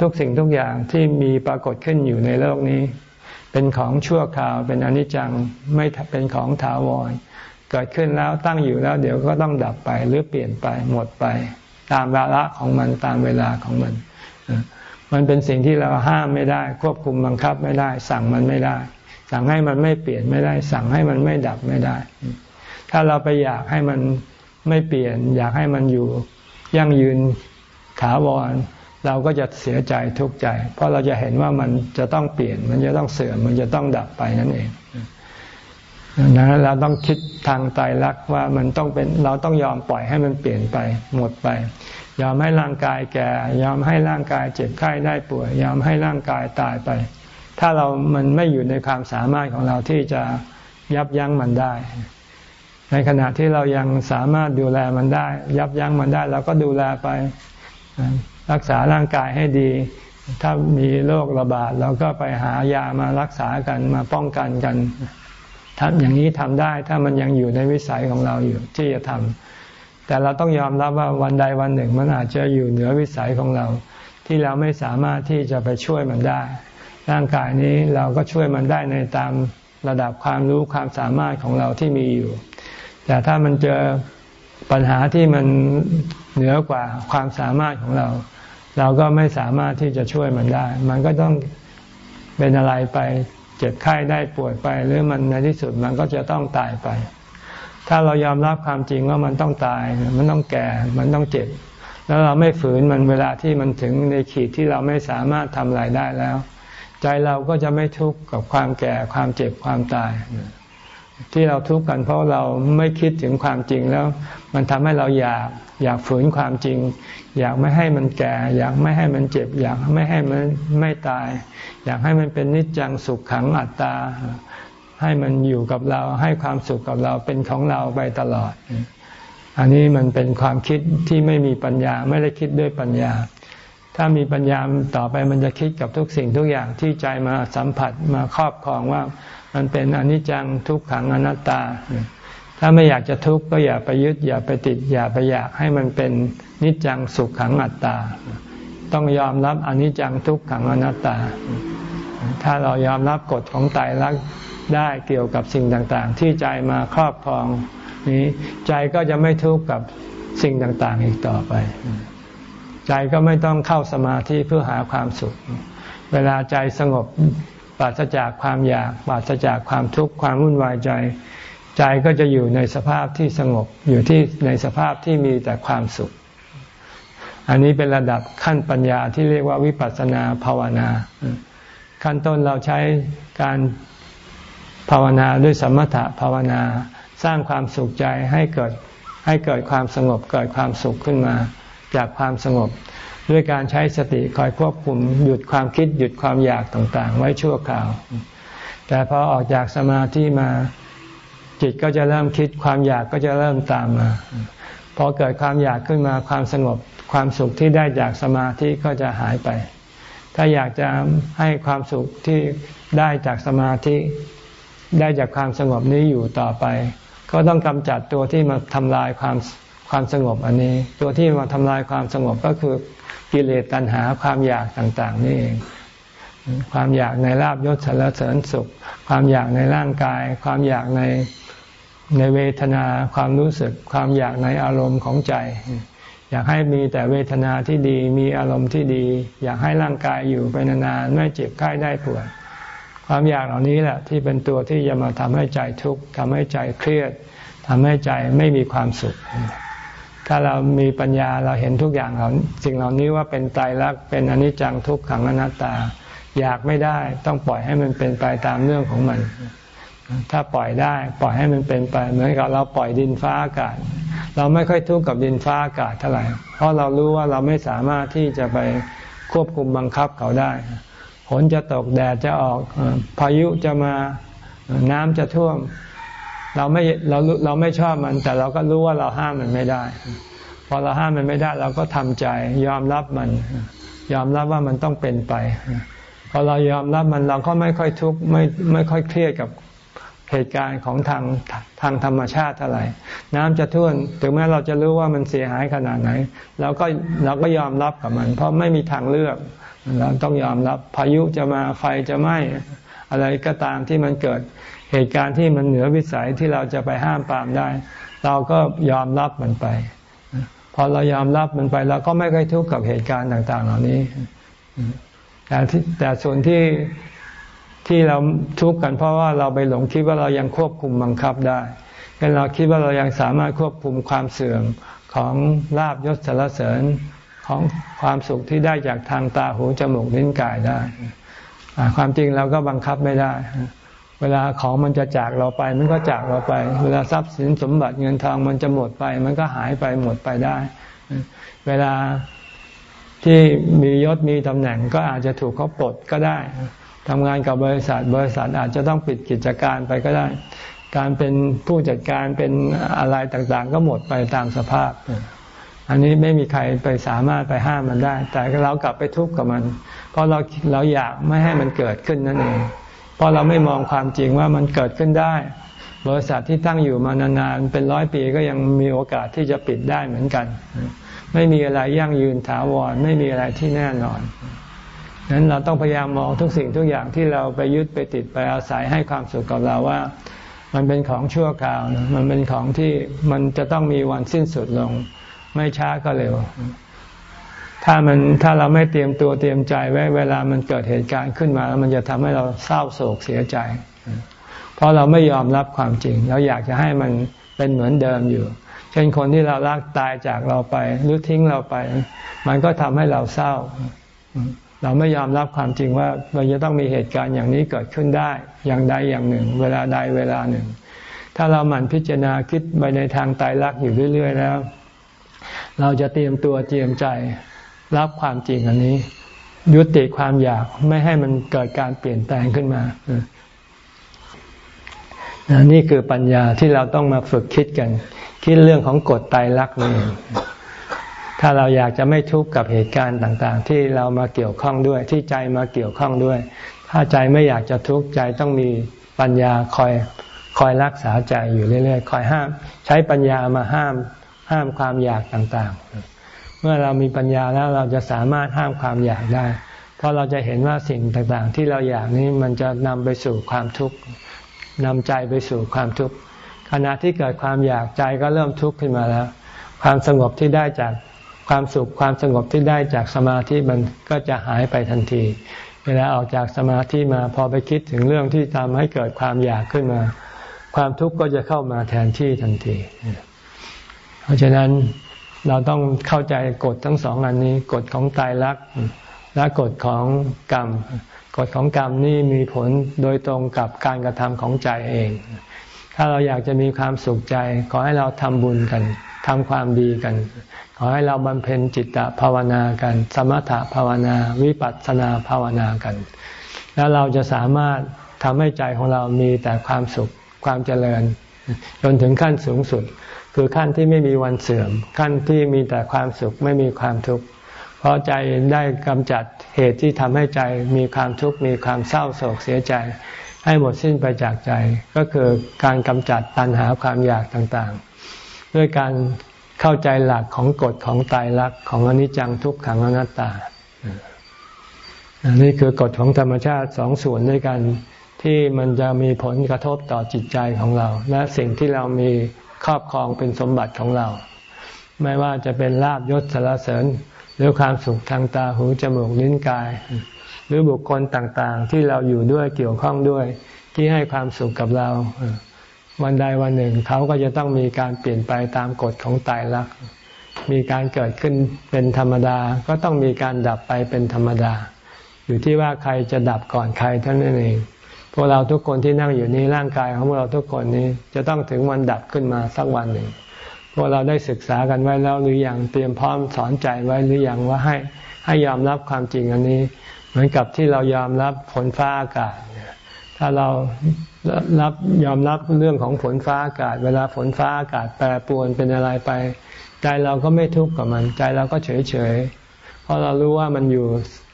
ทุกสิ่งทุกอย่างที่มีปรากฏขึ้นอยู่ในโลกนี้ เป็นของชั่วคราวเป็นอนิจจังไม่เป็นของถาวร เกิดขึ้นแล้วตั้งอยู่แล้ว เดี๋ยวก็ต้องดับไปหรือเปลี่ยนไปหมดไป ตามวาระของมันตามเวลาของมัน มันเป็นสิ่งที่เราห้ามไม่ได้ ควบคุมบังคับไม่ได้ สั่งมันไม่ได้ สั่งให้มันไม่เปลี่ยนไม่ได้ สั่งให้มันไม่ดับไม่ได้ ถ้าเราไปอยากให้มันไม่เปลี่ยน อยากให้มันอยู่ยั่งยืนถาวรเราก็จะเสียใจทุกข์ใจ เพราะเราจะเห็นว่ามันจะต้องเปลี่ยน มันจะต้องเสื่อม มันจะต้องดับไปนั่นเอง นะเราต้องคิดทางตายรักว่ามันต้องเป็นเราต้องยอมปล่อยให้มันเปลี่ยนไป หมดไป ยอมให้ร่างกายแก่ ยอมให้ร่างกายเจ็บไข้ได้ป่วย ยอมให้ร่างกายตายไป ถ้าเรามันไม่อยู่ในความสามารถของเราที่จะยับยั้งมันได้ ในขณะที่เรายังสามารถดูแลมันได้ ยับยั้งมันได้เราก็ดูแลไป รักษาร่างกายให้ดี ถ้ามีโรคระบาดเราก็ไปหายามารักษากันมาป้องกันกัน ทำอย่างนี้ทำได้ ถ้ามันยังอยู่ในวิสัยของเราอยู่ที่จะทำแต่เราต้องยอมรับว่าวันใดวันหนึ่ง มันอาจจะอยู่เหนือวิสัยของเรา ที่เราไม่สามารถที่จะไปช่วยมันได้ ร่างกายนี้เราก็ช่วยมันได้ในตามระดับความรู้ความสามารถของเราที่มีอยู่ แต่ถ้ามันเจอปัญหาที่มันเหนือกว่าความสามารถของเรา เราก็ไม่สามารถที่จะช่วยมันได้ มันก็ต้องเป็นอะไรไป เจ็บไข้ได้ป่วยไป หรือมันในที่สุดมันก็จะต้องตายไป ถ้าเรายอมรับความจริงว่ามันต้องตาย มันต้องแก่ มันต้องเจ็บ แล้วเราไม่ฝืนมันเวลาที่มันถึงในขีดที่เราไม่สามารถทำอะไรได้แล้ว ใจเราก็จะไม่ทุกข์กับความแก่ความเจ็บความตาย ที่เราทุกข์กันเพราะเราไม่คิดถึงความจริงแล้ว มันทำให้เราอยากอยากฝืนความจริง อยากไม่ให้มันแก่ อยากไม่ให้มันเจ็บ อยากไม่ให้มันไม่ตาย อยากให้มันเป็นนิจจังสุขขังอัตตา ให้มันอยู่กับเราให้ความสุขกับเราเป็นของเราไปตลอด อันนี้มันเป็นความคิดที่ไม่มีปัญญาไม่ได้คิดด้วยปัญญา ถ้ามีปัญญาต่อไปมันจะคิดกับทุกสิ่งทุกอย่างที่ใจมาสัมผัสมาครอบครองว่า มันเป็นอนิจจังทุกขังอนัตตา ถ้าไม่อยากจะทุกข์ก็อย่าไปยึดอย่าไปติด อย่าไปอยากให้มันเป็นนิจจังสุขขังอัตตา ต้องยอมรับอนิจจังทุกขังอนัตตา ถ้าเรายอมรับกฎของไตรลักได้เกี่ยวกับสิ่งต่างๆ ที่ใจมาครอบครองนี้ใจก็จะไม่ทุกข์กับสิ่งต่างๆ อีกต่อไป ใจก็ไม่ต้องเข้าสมาธิเพื่อหาความสุข เวลาใจสงบ ปราศจากความอยาก ปราศจากความทุกข์ความวุ่นวายใจ ใจก็จะอยู่ในสภาพที่สงบอยู่ที่ในสภาพที่มีแต่ความสุข อันนี้เป็นระดับขั้นปัญญาที่เรียกว่าวิปัสสนาภาวนา ขั้นต้นเราใช้การภาวนาด้วยสมถะภาวนาสร้างความสุขใจให้เกิดให้เกิดความสงบเกิดความสุขขึ้นมา จากความสงบ ด้วยการใช้สติคอยควบคุมหยุดความคิดหยุดความอยากต่างๆ ไว้ชั่วคราว แต่พอออกจากสมาธิมาจิตก็จะเริ่มคิดความอยากก็จะเริ่มตามมา พอเกิดความอยากขึ้นมาความสงบความสุขที่ได้จากสมาธิก็จะหายไป ถ้าอยากจะให้ความสุขที่ได้จากสมาธิ ได้จากความสงบนี้อยู่ต่อไป ก็ต้องกำจัดตัวที่มาทำลายความความสงบอันนี้ ตัวที่มาทำลายความสงบก็คือ กิเลสตัณหาความอยากต่าง ๆ นี่เองความอยากในลาบยศสารเสริญสุข ความอยากในร่างกาย ความอยากในในเวทนาความรู้สึก ความอยากในอารมณ์ของใจ อยากให้มีแต่เวทนาที่ดีมีอารมณ์ที่ดี อยากให้ร่างกายอยู่ไปนานๆไม่เจ็บไข้ได้ป่วยความอยากเหล่านี้แหละที่เป็นตัวที่จะมาทำให้ใจทุกข์ทำให้ใจเครียดทำให้ใจไม่มีความสุข ถ้าเรามีปัญญาเราเห็นทุกอย่างเราสิ่งเหล่านี้ว่าเป็นตายรักเป็นอนิจจังทุกขังอนัตตา อยากไม่ได้ต้องปล่อยให้มันเป็นไปตามเรื่องของมัน ถ้าปล่อยได้ปล่อยให้มันเป็นไป เหมือนกับเราปล่อยดินฟ้าอากาศ เราไม่ค่อยทุกข์กับดินฟ้าอากาศเท่าไหร่เพราะเรารู้ว่าเราไม่สามารถที่จะไปควบคุมบังคับเขาได้ฝนจะตกแดดจะออกพายุจะมาน้ำจะท่วม เราไม่เราเราไม่ชอบมัน แต่เราก็รู้ว่าเราห้ามมันไม่ได้ พอเราห้ามมันไม่ได้ เราก็ทำใจ ยอมรับมัน ยอมรับว่ามันต้องเป็นไป พอเรายอมรับมันเราก็ไม่ค่อยทุกข์ไม่ไม่ค่อยเครียดกับเหตุการณ์ของทางทางธรรมชาติเท่าไหร่ น้ำจะท่วมถึงแม้เราจะรู้ว่ามันเสียหายขนาดไหนเราก็เราก็ยอมรับกับมัน เพราะไม่มีทางเลือก เราต้องยอมรับพายุจะมาไฟจะไหม้อะไรก็ตามที่มันเกิด เหตุการณ์ที่มันเหนือวิสัยที่เราจะไปห้ามปรามได้ เราก็ยอมรับมันไป พอเรายอมรับมันไปเราก็ไม่ค่อยทุกข์กับเหตุการณ์ต่าง ๆ เหล่านี้แต่แต่ส่วนที่ที่เราทุกข์กันเพราะว่าเราไปหลงคิดว่าเรายังควบคุมบังคับได้กันเราคิดว่าเรายังสามารถควบคุมความเสื่อมของลาบยศสารเสริญของความสุขที่ได้จากทางตาหูจมูกลิ้นกายได้ ความจริงเราก็บังคับไม่ได้ เวลาของมันจะจากเราไป มันก็จากเราไป เวลาทรัพย์สินสมบัติเงินทองมันจะหมดไป มันก็หายไปหมดไปได้ เวลาที่มียศมีตำแหน่งก็อาจจะถูกเขาปลดก็ได้ทำงานกับบริษัทบริษัทอาจจะต้องปิดกิจการไปก็ได้ การเป็นผู้จัดการเป็นอะไรต่างๆ ก็หมดไปตามสภาพ อันนี้ไม่มีใครไปสามารถไปห้ามมันได้ แต่เรากลับไปทุกข์กับมัน เพราะเราเราอยากไม่ให้มันเกิดขึ้นนั่นเอง เพราะเราไม่มองความจริงว่ามันเกิดขึ้นได้ บริษัทที่ตั้งอยู่มานานๆเป็นร้อยปีก็ยังมีโอกาสที่จะปิดได้เหมือนกัน ไม่มีอะไรยั่งยืนถาวรไม่มีอะไรที่แน่นอนนั้นเราต้องพยายามมองทุกสิ่งทุกอย่างที่เราไปยึดไปติดไปอาศัยให้ความสุขกับเราว่า มันเป็นของชั่วคราวนะมันเป็นของที่มันจะต้องมีวันสิ้นสุดลง ไม่ช้าก็เร็ว ถ้ามันถ้าเราไม่เตรียมตัวเตรียมใจไว้เวลามันเกิดเหตุการณ์ขึ้นมาแล้วมันจะทำให้เราเศร้าโศกเสียใจ เพราะเราไม่ยอมรับความจริงเราอยากจะให้มันเป็นเหมือนเดิมอยู่ เช่นคนที่เรารักตายจากเราไปหรือทิ้งเราไป มันก็ทำให้เราเศร้า เราไม่ยอมรับความจริงว่าเราจะต้องมีเหตุการณ์อย่างนี้เกิดขึ้นได้ อย่างใดอย่างหนึ่ง เวลาใดเวลาหนึ่ง ถ้าเราหมั่นพิจารณาคิดไปในทางตายรักอยู่เรื่อย ๆ แล้ว เราจะเตรียมตัวเตรียมใจ รับความจริงอันนี้ ยุติความอยากไม่ให้มันเกิดการเปลี่ยนแปลงขึ้นมานี่คือปัญญาที่เราต้องมาฝึกคิดกัน คิดเรื่องของกฎตายรักนี่ถ้าเราอยากจะไม่ทุกข์กับเหตุการณ์ต่าง ๆ ที่เรามาเกี่ยวข้องด้วย ที่ใจมาเกี่ยวข้องด้วย ถ้าใจไม่อยากจะทุกข์ใจต้องมีปัญญาคอยคอยรักษาใจอยู่เรื่อย ๆ คอยห้าม ใช้ปัญญามาห้าม ห้ามความอยากต่าง ๆ เมื่อเรามีปัญญาแล้วเราจะสามารถห้ามความอยากได้ เพราะเราจะเห็นว่าสิ่งต่างๆ ที่เราอยากนี้มันจะนำไปสู่ความทุกข์นำใจไปสู่ความทุกข์ขณะที่เกิดความอยากใจก็เริ่มทุกข์ขึ้นมาแล้ว ความสงบที่ได้จากความสุขความสงบที่ได้จากสมาธิมันก็จะหายไปทันที เวลาออกจากสมาธิมาพอไปคิดถึงเรื่องที่ทำให้เกิดความอยากขึ้นมา ความทุกข์ก็จะเข้ามาแทนที่ทันที เพราะฉะนั้น เราต้องเข้าใจกฎทั้งสองอันนี้ กฎของตายรักและกฎของกรรม กฎของกรรมนี่มีผลโดยตรงกับการกระทำของใจเอง ถ้าเราอยากจะมีความสุขใจ ขอให้เราทำบุญกันทำความดีกัน ขอให้เราบำเพ็ญจิตตภาวนากัน สมถภาวนาวิปัสสนาภาวนากัน แล้วเราจะสามารถทำให้ใจของเรามีแต่ความสุขความเจริญ จนถึงขั้นสูงสุด คือขั้นที่ไม่มีวันเสื่อม ขั้นที่มีแต่ความสุขไม่มีความทุกข์เพราะใจได้กำจัดเหตุที่ทำให้ใจมีความทุกข์มีความเศร้าโศกเสียใจ ให้หมดสิ้นไปจากใจ ก็คือการกำจัดตัณหาความอยากต่างๆ ด้วยการเข้าใจหลักของกฎของตายรักของอนิจจังทุกขังอนัตตาอันี่คือกฎของธรรมชาติสองส่วนด้วยกันที่มันจะมีผลกระทบต่อจิตใจของเรา และสิ่งที่เรามี ครอบครองเป็นสมบัติของเรา ไม่ว่าจะเป็นลาบยศสารเสริญ หรือความสุขทางตาหูจมูกลิ้นกาย หรือบุคคลต่างๆ ที่เราอยู่ด้วยเกี่ยวข้องด้วย ที่ให้ความสุขกับเรา วันใดวันหนึ่งเขาก็จะต้องมีการเปลี่ยนไปตามกฎของตายรักมีการเกิดขึ้นเป็นธรรมดา ก็ต้องมีการดับไปเป็นธรรมดา อยู่ที่ว่าใครจะดับก่อนใครเท่านั้นเอง พวกเราทุกคนที่นั่งอยู่นี้ร่างกายของพวกเราทุกคนนี้ จะต้องถึงวันดับขึ้นมาสักวันหนึ่งพวกเราได้ศึกษากันไว้แล้วหรืออยังเตรียมพร้อมสอนใจไว้หรืออยังว่าให้ให้ยอมรับความจริงอันนี้ เหมือนกับที่เรายอมรับฝนฟ้าอากาศถ้าเรารับยอมรับเรื่องของฝนฟ้าอากาศ เวลาฝนฟ้าอากาศแปรปรวนเป็นอะไรไป ใจเราก็ไม่ทุกข์กับมัน ใจเราก็เฉยเฉยเพราะเรารู้ว่ามันอยู่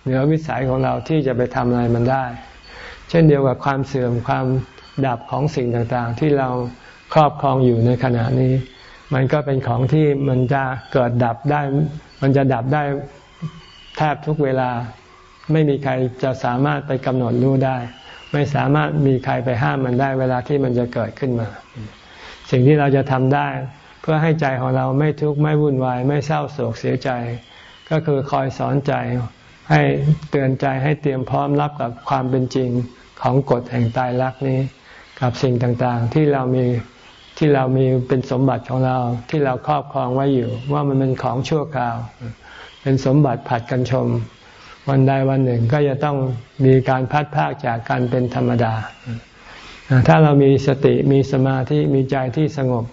เหนือวิสัยของเราที่จะไปทำอะไรมันได้ เช่นเดียวกับความเสื่อมความดับของสิ่งต่างๆ ที่เราครอบครองอยู่ในขณะนี้ มันก็เป็นของที่มันจะเกิดดับได้ มันจะดับได้แทบทุกเวลา ไม่มีใครจะสามารถไปกำหนดรู้ได้ ไม่สามารถมีใครไปห้ามมันได้เวลาที่มันจะเกิดขึ้นมา สิ่งที่เราจะทำได้ เพื่อให้ใจของเราไม่ทุกข์ไม่วุ่นวาย ไม่เศร้าโศกเสียใจ ก็คือคอยสอนใจ ให้เตือนใจให้เตรียมพร้อมรับกับความเป็นจริงของกฎแห่งตายรักนี้ กับสิ่งต่างๆ ที่เรามีที่เรามีเป็นสมบัติของเราที่เราครอบครองไว้อยู่ ว่ามันเป็นของชั่วคราว เป็นสมบัติผัดกันชม วันใดวันหนึ่งก็จะต้องมีการพัดพากจากการเป็นธรรมดา ถ้าเรามีสติมีสมาธิมีใจที่สงบ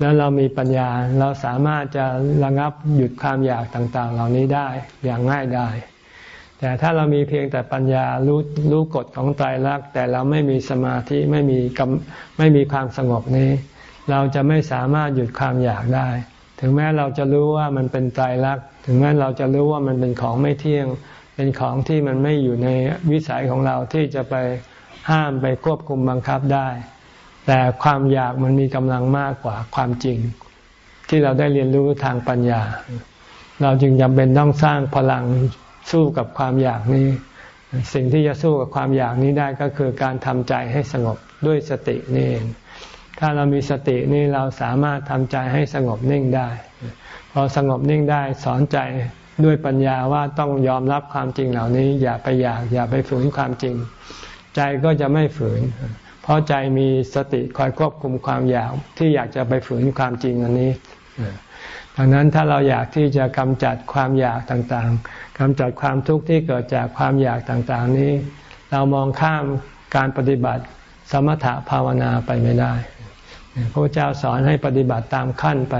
แล้วเรามีปัญญาเราสามารถจะระงับหยุดความอยากต่างๆ เหล่านี้ได้อย่างง่ายได้ แต่ถ้าเรามีเพียงแต่ปัญญารู้รู้กฎของใจรักแต่เราไม่มีสมาธิไม่มีกไม่มีความสงบนี้ เราจะไม่สามารถหยุดความอยากได้ ถึงแม้เราจะรู้ว่ามันเป็นตายรักถึงแม้เราจะรู้ว่ามันเป็นของไม่เที่ยง เป็นของที่มันไม่อยู่ในวิสัยของเราที่จะไปห้ามไปควบคุมบังคับได้ แต่ความอยากมันมีกำลังมากกว่าความจริง ที่เราได้เรียนรู้ทางปัญญา เราจึงจำเป็นต้องสร้างพลัง สู้กับความอยากนี้ สิ่งที่จะสู้กับความอยากนี้ได้ก็คือการทำใจให้สงบด้วยสตินี่เองถ้าเรามีสตินี่เราสามารถทำใจให้สงบนิ่งได้ พอสงบนิ่งได้สอนใจด้วยปัญญาว่าต้องยอมรับความจริงเหล่านี้ อย่าไปอยาก อย่าไปฝืนความจริง ใจก็จะไม่ฝืน เพราะใจมีสติคอยควบคุมความอยากที่อยากจะไปฝืนความจริงอันนี้ ดังนั้นถ้าเราอยากที่จะกำจัดความอยากต่างๆกำจัดความทุกข์ที่เกิดจากความอยากต่างๆนี้ เรามองข้ามการปฏิบัติสมถะภาวนาไปไม่ได้พระเจ้าสอนให้ปฏิบัติตามขั้นไป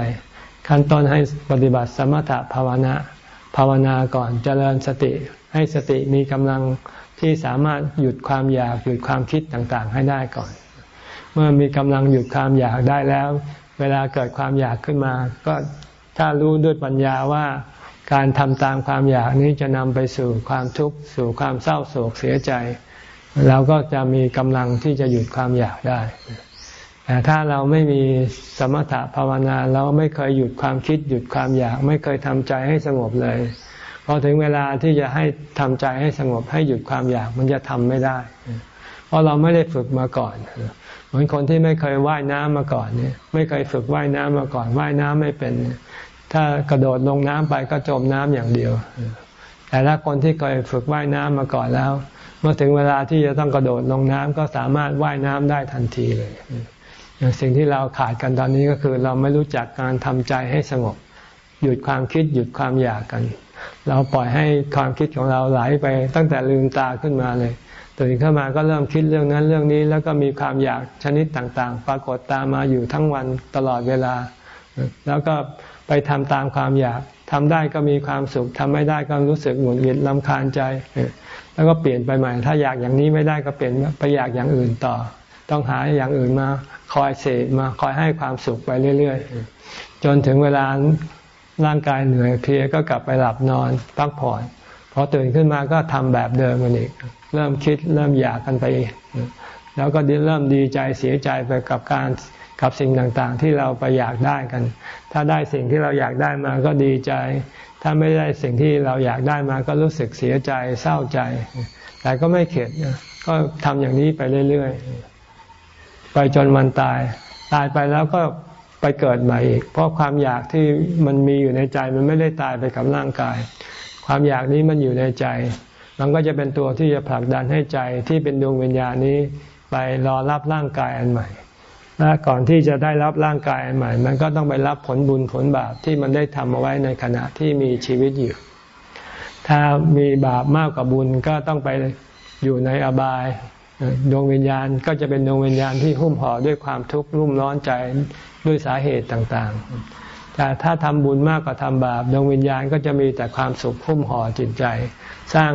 ขั้นต้นให้ปฏิบัติสมถะภาวนาภาวนาก่อนเจริญสติ ให้สติมีกำลังที่สามารถหยุดความอยากหยุดความคิดต่างๆ ให้ได้ก่อน เมื่อมีกำลังหยุดความอยากได้แล้ว เวลาเกิดความอยากขึ้นมา ก็ ถ้ารู้ด้วยปัญญาว่าการทำตามความอยากนี้จะนำไปสู่ความทุกข์สู่ความเศร้าโศกเสียใจเราก็จะมีกำลังที่จะหยุดความอยากได้ แต่ถ้าเราไม่มีสมถะภาวนาเราไม่เคยหยุดความคิดหยุดความอยาก ไม่เคยทำใจให้สงบเลยพอถึงเวลาที่จะให้ทำใจให้สงบให้หยุดความอยากมันจะทำไม่ได้ เพราะเราไม่ได้ฝึกมาก่อน เหมือนคนที่ไม่เคยว่ายน้ำมาก่อนเนี่ยไม่เคยฝึกว่ายน้ำมาก่อนว่ายน้ำไม่เป็น ถ้ากระโดดลงน้ำไปก็จมน้ำอย่างเดียว แต่ถ้าคนที่เคยฝึกว่ายน้ำมาก่อนแล้ว เมื่อถึงเวลาที่จะต้องกระโดดลงน้ำก็สามารถว่ายน้ำได้ทันทีเลย สิ่งที่เราขาดกันตอนนี้ก็คือเราไม่รู้จักการทำใจให้สงบ หยุดความคิดหยุดความอยากกัน เราปล่อยให้ความคิดของเราไหลไปตั้งแต่ลืมตาขึ้นมาเลยตื่นขึ้นมาก็เริ่มคิดเรื่องนั้นเรื่องนี้ แล้วก็มีความอยากชนิดต่างๆ ปรากฏตามมาอยู่ทั้งวันตลอดเวลา แล้วก็ ไปทำตามความอยากทำได้ก็มีความสุขทำไม่ได้ก็รู้สึกหงุดหงิดลำคาญใจ แล้วก็เปลี่ยนไปใหม่ ถ้าอยากอย่างนี้ไม่ได้ก็เปลี่ยนไปอยากอย่างอื่นต่อ ต้องหาอย่างอื่นมาคอยเสพมาคอยให้ความสุขไปเรื่อย ๆ จนถึงเวลาร่างกายเหนื่อยเพลียก็กลับไปหลับนอนพักผ่อนพอตื่นขึ้นมาก็ทำแบบเดิมกันอีก เริ่มคิดเริ่มอยากกันไป แล้วก็เริ่มดีใจเสียใจไปกับการ กับสิ่งต่างๆ ที่เราไปอยากได้กัน ถ้าได้สิ่งที่เราอยากได้มาก็ดีใจ ถ้าไม่ได้สิ่งที่เราอยากได้มาก็รู้สึกเสียใจเศร้าใจ แต่ก็ไม่เข็ดก็ทำอย่างนี้ไปเรื่อยๆ ไปจนมันตาย ตายไปแล้วก็ไปเกิดใหม่อีก เพราะความอยากที่มันมีอยู่ในใจมันไม่ได้ตายไปกับร่างกาย ความอยากนี้มันอยู่ในใจ มันก็จะเป็นตัวที่จะผลักดันให้ใจที่เป็นดวงวิญญาณนี้ ไปรอรับร่างกายอันใหม่ และก่อนที่จะได้รับร่างกายใหม่ มันก็ต้องไปรับผลบุญผลบาปที่มันได้ทำเอาไว้ในขณะที่มีชีวิตอยู่ ถ้ามีบาปมากกว่าบุญก็ต้องไปอยู่ในอบายดวงวิญญาณก็จะเป็นดวงวิญญาณที่หุ้มห่อด้วยความทุกข์รุ่มร้อนใจด้วยสาเหตุต่างๆ แต่ถ้าทำบุญมากกว่าทำบาปดวงวิญญาณก็จะมีแต่ความสุขหุ้มห่อจิตใจ สร้าง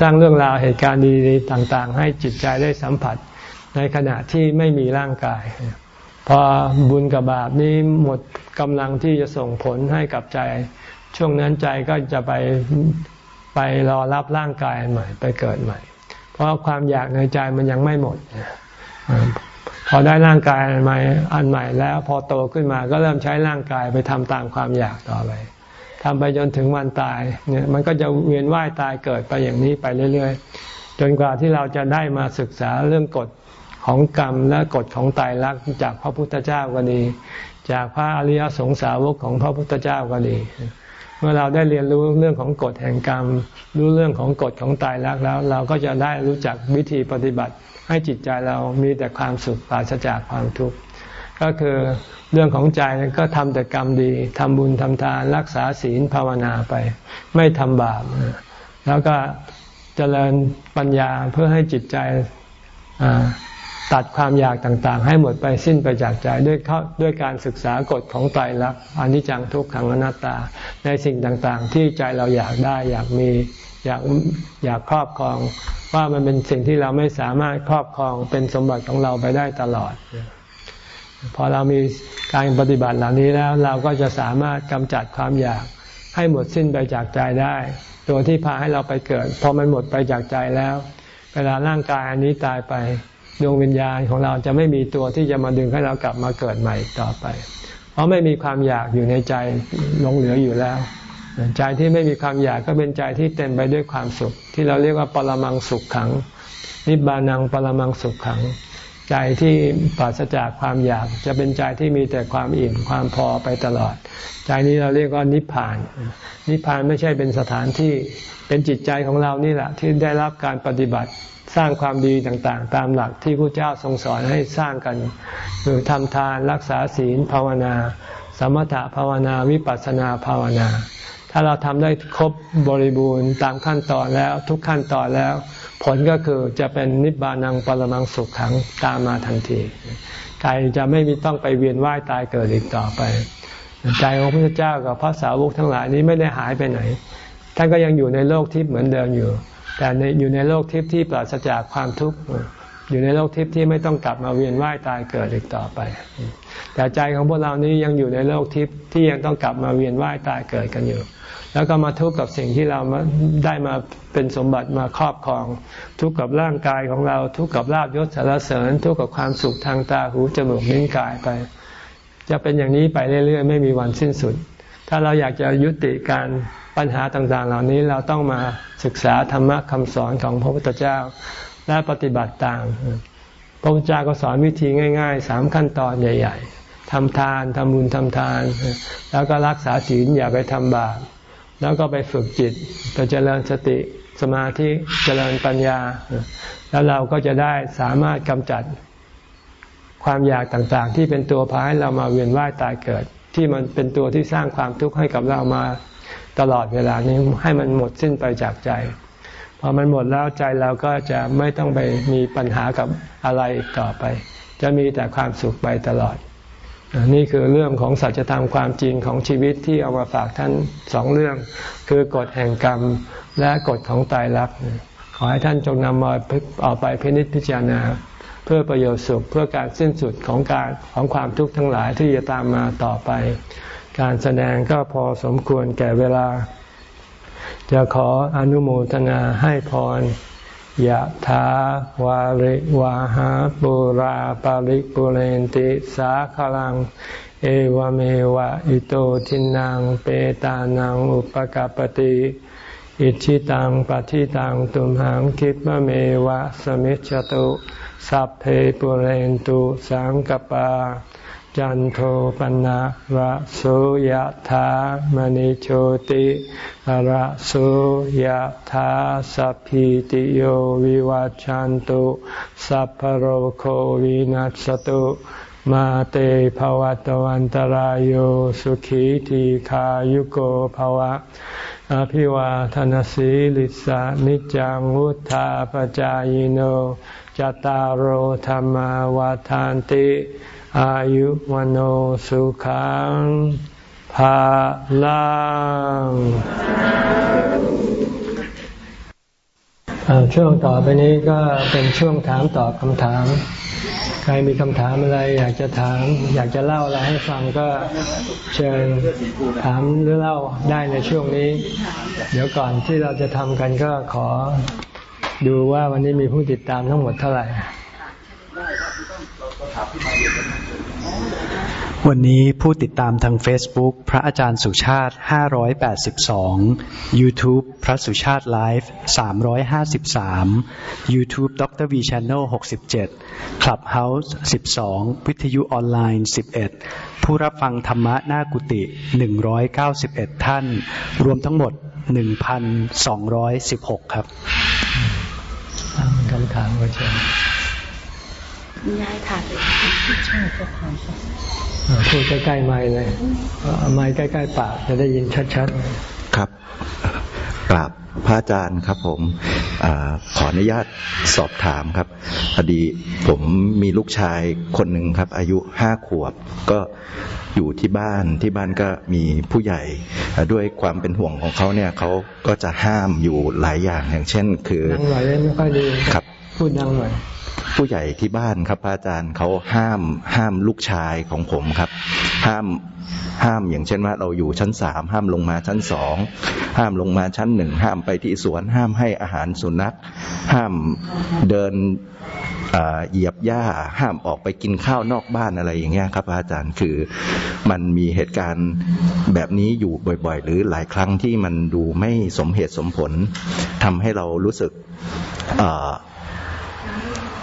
สร้างเรื่องราวเหตุการณ์ดีๆต่าง ๆ ให้จิตใจได้สัมผัส ในขณะที่ไม่มีร่างกาย พอบุญกับบาปนี้หมดกำลังที่จะส่งผลให้กับใจ ช่วงนั้นใจก็จะไปไปรอรับร่างกายใหม่ ไปเกิดใหม่ เพราะความอยากในใจมันยังไม่หมด พอได้ร่างกายอันใหม่อันใหม่แล้วพอโตขึ้นมาก็เริ่มใช้ร่างกายไปทำตามความอยากต่อไปทำไปจนถึงวันตายเนี่ยมันก็จะเวียนว่ายตายเกิดไปอย่างนี้ไปเรื่อย ๆ จนกว่าที่เราจะได้มาศึกษาเรื่องกฎ ของกรรมและกฎของตายรักจากพระพุทธเจ้าก็ดี จากพระอริยสงสาวกของพระพุทธเจ้าก็ดี เมื่อเราได้เรียนรู้เรื่องของกฎแห่งกรรม รู้เรื่องของกฎของตายรักแล้ว เราก็จะได้รู้จักวิธีปฏิบัติ ให้จิตใจเรามีแต่ความสุขปราศจากความทุกข์ก็คือเรื่องของใจก็ทำแต่กรรมดี ทำบุญทำทานรักษาศีลภาวนาไป ไม่ทำบาป แล้วก็เจริญปัญญาเพื่อให้จิตใจ ตัดความอยากต่างๆ ให้หมดไปสิ้นไปจากใจด้วยเขาด้วยการศึกษากฎของไตรลักษณ์อนิจจังทุกขังอนัตตา ในสิ่งต่างๆ ที่ใจเราอยากได้อยากมีอยากอยากครอบครอง ว่ามันเป็นสิ่งที่เราไม่สามารถครอบครองเป็นสมบัติของเราไปได้ตลอด พอเรามีการปฏิบัติเหล่านี้แล้วเราก็จะสามารถกำจัดความอยากให้หมดสิ้นไปจากใจได้ ตัวที่พาให้เราไปเกิดพอมันหมดไปจากใจแล้ว เวลาร่างกายอันนี้ตายไป ดวงวิญญาณของเราจะไม่มีตัวที่จะมาดึงให้เรากลับมาเกิดใหม่ต่อไป เพราะไม่มีความอยากอยู่ในใจหลงเหลืออยู่แล้ว ใจที่ไม่มีความอยากก็เป็นใจที่เต็มไปด้วยความสุข ที่เราเรียกว่าปรมังสุขขัง นิบานังปรมังสุขขัง ใจที่ปราศจากความอยากจะเป็นใจที่มีแต่ความอิ่มความพอไปตลอด ใจนี้เราเรียกว่านิพพาน นิพพานไม่ใช่เป็นสถานที่เป็นจิตใจของเรานี่แหละที่ได้รับการปฏิบัติ สร้างความดีต่างๆ ตามหลักที่พระเจ้าทรงสอนให้สร้างกัน คือทำทานรักษาศีลภาวนา สมถะภาวนาวิปัสสนาภาวนา ถ้าเราทำได้ครบบริบูรณ์ตามขั้นตอนแล้วทุกขั้นตอนแล้ว ผลก็คือจะเป็นนิบานังปรมังสุขขังตามมาทันทีใจจะไม่มีต้องไปเวียนว่ายตายเกิดอีกต่อไป ใจของพระเจ้ากับพระสาวกทั้งหลายนี้ไม่ได้หายไปไหนท่านก็ยังอยู่ในโลกที่เหมือนเดิมอยู่ แต่อยู่ในโลกทิพย์ที่ปราศจากความทุกข์อยู่ในโลกทิพย์ที่ไม่ต้องกลับมาเวียนว่ายตายเกิดอีกต่อไป แต่ใจของพวกเรานี้ยังอยู่ในโลกทิพย์ที่ยังต้องกลับมาเวียนว่ายตายเกิดกันอยู่ แล้วก็มาทุกข์กับสิ่งที่เราได้มาเป็นสมบัติมาครอบครอง ทุกข์กับร่างกายของเรา ทุกข์กับลาบยศสารเสริญ ทุกข์กับความสุขทางตาหูจมูกลิ้นกายไป จะเป็นอย่างนี้ไปเรื่อยๆ ไม่มีวันสิ้นสุด ถ้าเราอยากจะยุติการปัญหาต่างๆ เหล่านี้เราต้องมาศึกษาธรรมะคำสอนของพระพุทธเจ้า และปฏิบัติตาม พระพุทธเจ้าก็สอนวิธีง่ายๆสามขั้นตอนใหญ่ ๆทำทานทำบุญทำทาน แล้วก็รักษาศีลอย่าไปทำบาปแล้วก็ไปฝึกจิตไปเจริญสติสมาธิเจริญปัญญา แล้วเราก็จะได้สามารถกำจัดความอยากต่างๆ ที่เป็นตัวพาให้เรามาเวียนว่ายตายเกิด ที่มันเป็นตัวที่สร้างความทุกข์ให้กับเรามาตลอดเวลานี้ให้มันหมดสิ้นไปจากใจพอมันหมดแล้วใจเราก็จะไม่ต้องไปมีปัญหากับอะไรอีกต่อไป จะมีแต่ความสุขไปตลอด นี่คือเรื่องของสัจธรรมความจริงของชีวิตที่เอามาฝากท่านสองเรื่อง คือกฎแห่งกรรมและกฎของตายรัก ขอให้ท่านจงนำมาเอาไปพินิจพิจารณา พื่อประโยชน์สุขเพื่อการสิ้นสุดของการของความทุกข์ทั้งหลายที่จะตามมาต่อไป การแสดงก็พอสมควรแก่เวลา จะขออนุโมทนาให้พรยะถาวาริวาหาปุราปาริปุเรนติสาคลัง เอวเมวะอิโตทินังเปตานังอุปกปติอิชิตังปฏิตังตุมหังคิปเมวะสมิจจตุ สัพเพปุเรนตุสังกปา จันโทปนะระโสยธามณิโชติระโสยธาสัพพิติโยวิวัจจันตุสัพพโรโควินัสตุมาเตภวัตวันตารโยสุขีทีขายุโกภวะ อภิวาทนสีลิสานิจังวุธาปจายโน จตารโหธรรมวาทานติ อายุวันโอสุขังภาลังช่วงต่อไปนี้ก็เป็นช่วงถามตอบคำถาม ใครมีคำถามอะไร อยากจะถาม อยากจะเล่าอะไรให้ฟังก็เชิญถามหรือเล่าได้ในช่วงนี้ เดี๋ยวก่อนที่เราจะทำกันก็ขอ ดูว่าวันนี้มีผู้ติดตามทั้งหมดเท่าไหร่ วันนี้ผู้ติดตามทาง Facebook พระอาจารย์สุชาติ 582 YouTube พระสุชาติไลฟ์353 YouTube ดร V Channel 67 Clubhouse 12 วิทยุออนไลน์ 11 ผู้รับฟังธรรมะหน้ากุฏิ191 ท่าน รวมทั้งหมด 1,216 ครับ คำถามก็เชิญยายถามใช่ก็ถามพูดใกล้ๆไม้เลยไม้ใกล้ ๆ ปากจะได้ยินชัดๆ ครับ กราบพระอาจารย์ครับผมอขออนุญาตสอบถามครับพอดีผมมีลูกชายคนหนึ่งครับ อายุห้าขวบ ก็อยู่ที่บ้านที่บ้านก็มีผู้ใหญ่ ด้วยความเป็นห่วงของเขาเนี่ยเขาก็จะห้ามอยู่หลายอย่างอย่างเช่น คือดังหน่อยไม่ค่อยดีครับพูดดังหน่อย ผู้ใหญ่ที่บ้านครับพระอาจารย์เขาห้ามห้ามลูกชายของผมครับ ห้ามห้ามอย่างเช่นว่าเราอยู่ชั้นสามห้ามลงมาชั้นสองห้ามลงมาชั้นหนึ่งห้ามไปที่สวนห้ามให้อาหารสุนัข ห้ามเดินเหยียบหญ้าห้ามออกไปกินข้าวนอกบ้านอะไรอย่างเงี้ยครับอาจารย์คือมันมีเหตุการณ์แบบนี้อยู่บ่อยๆ หรือหลายครั้งที่มันดูไม่สมเหตุสมผลทำให้เรารู้สึก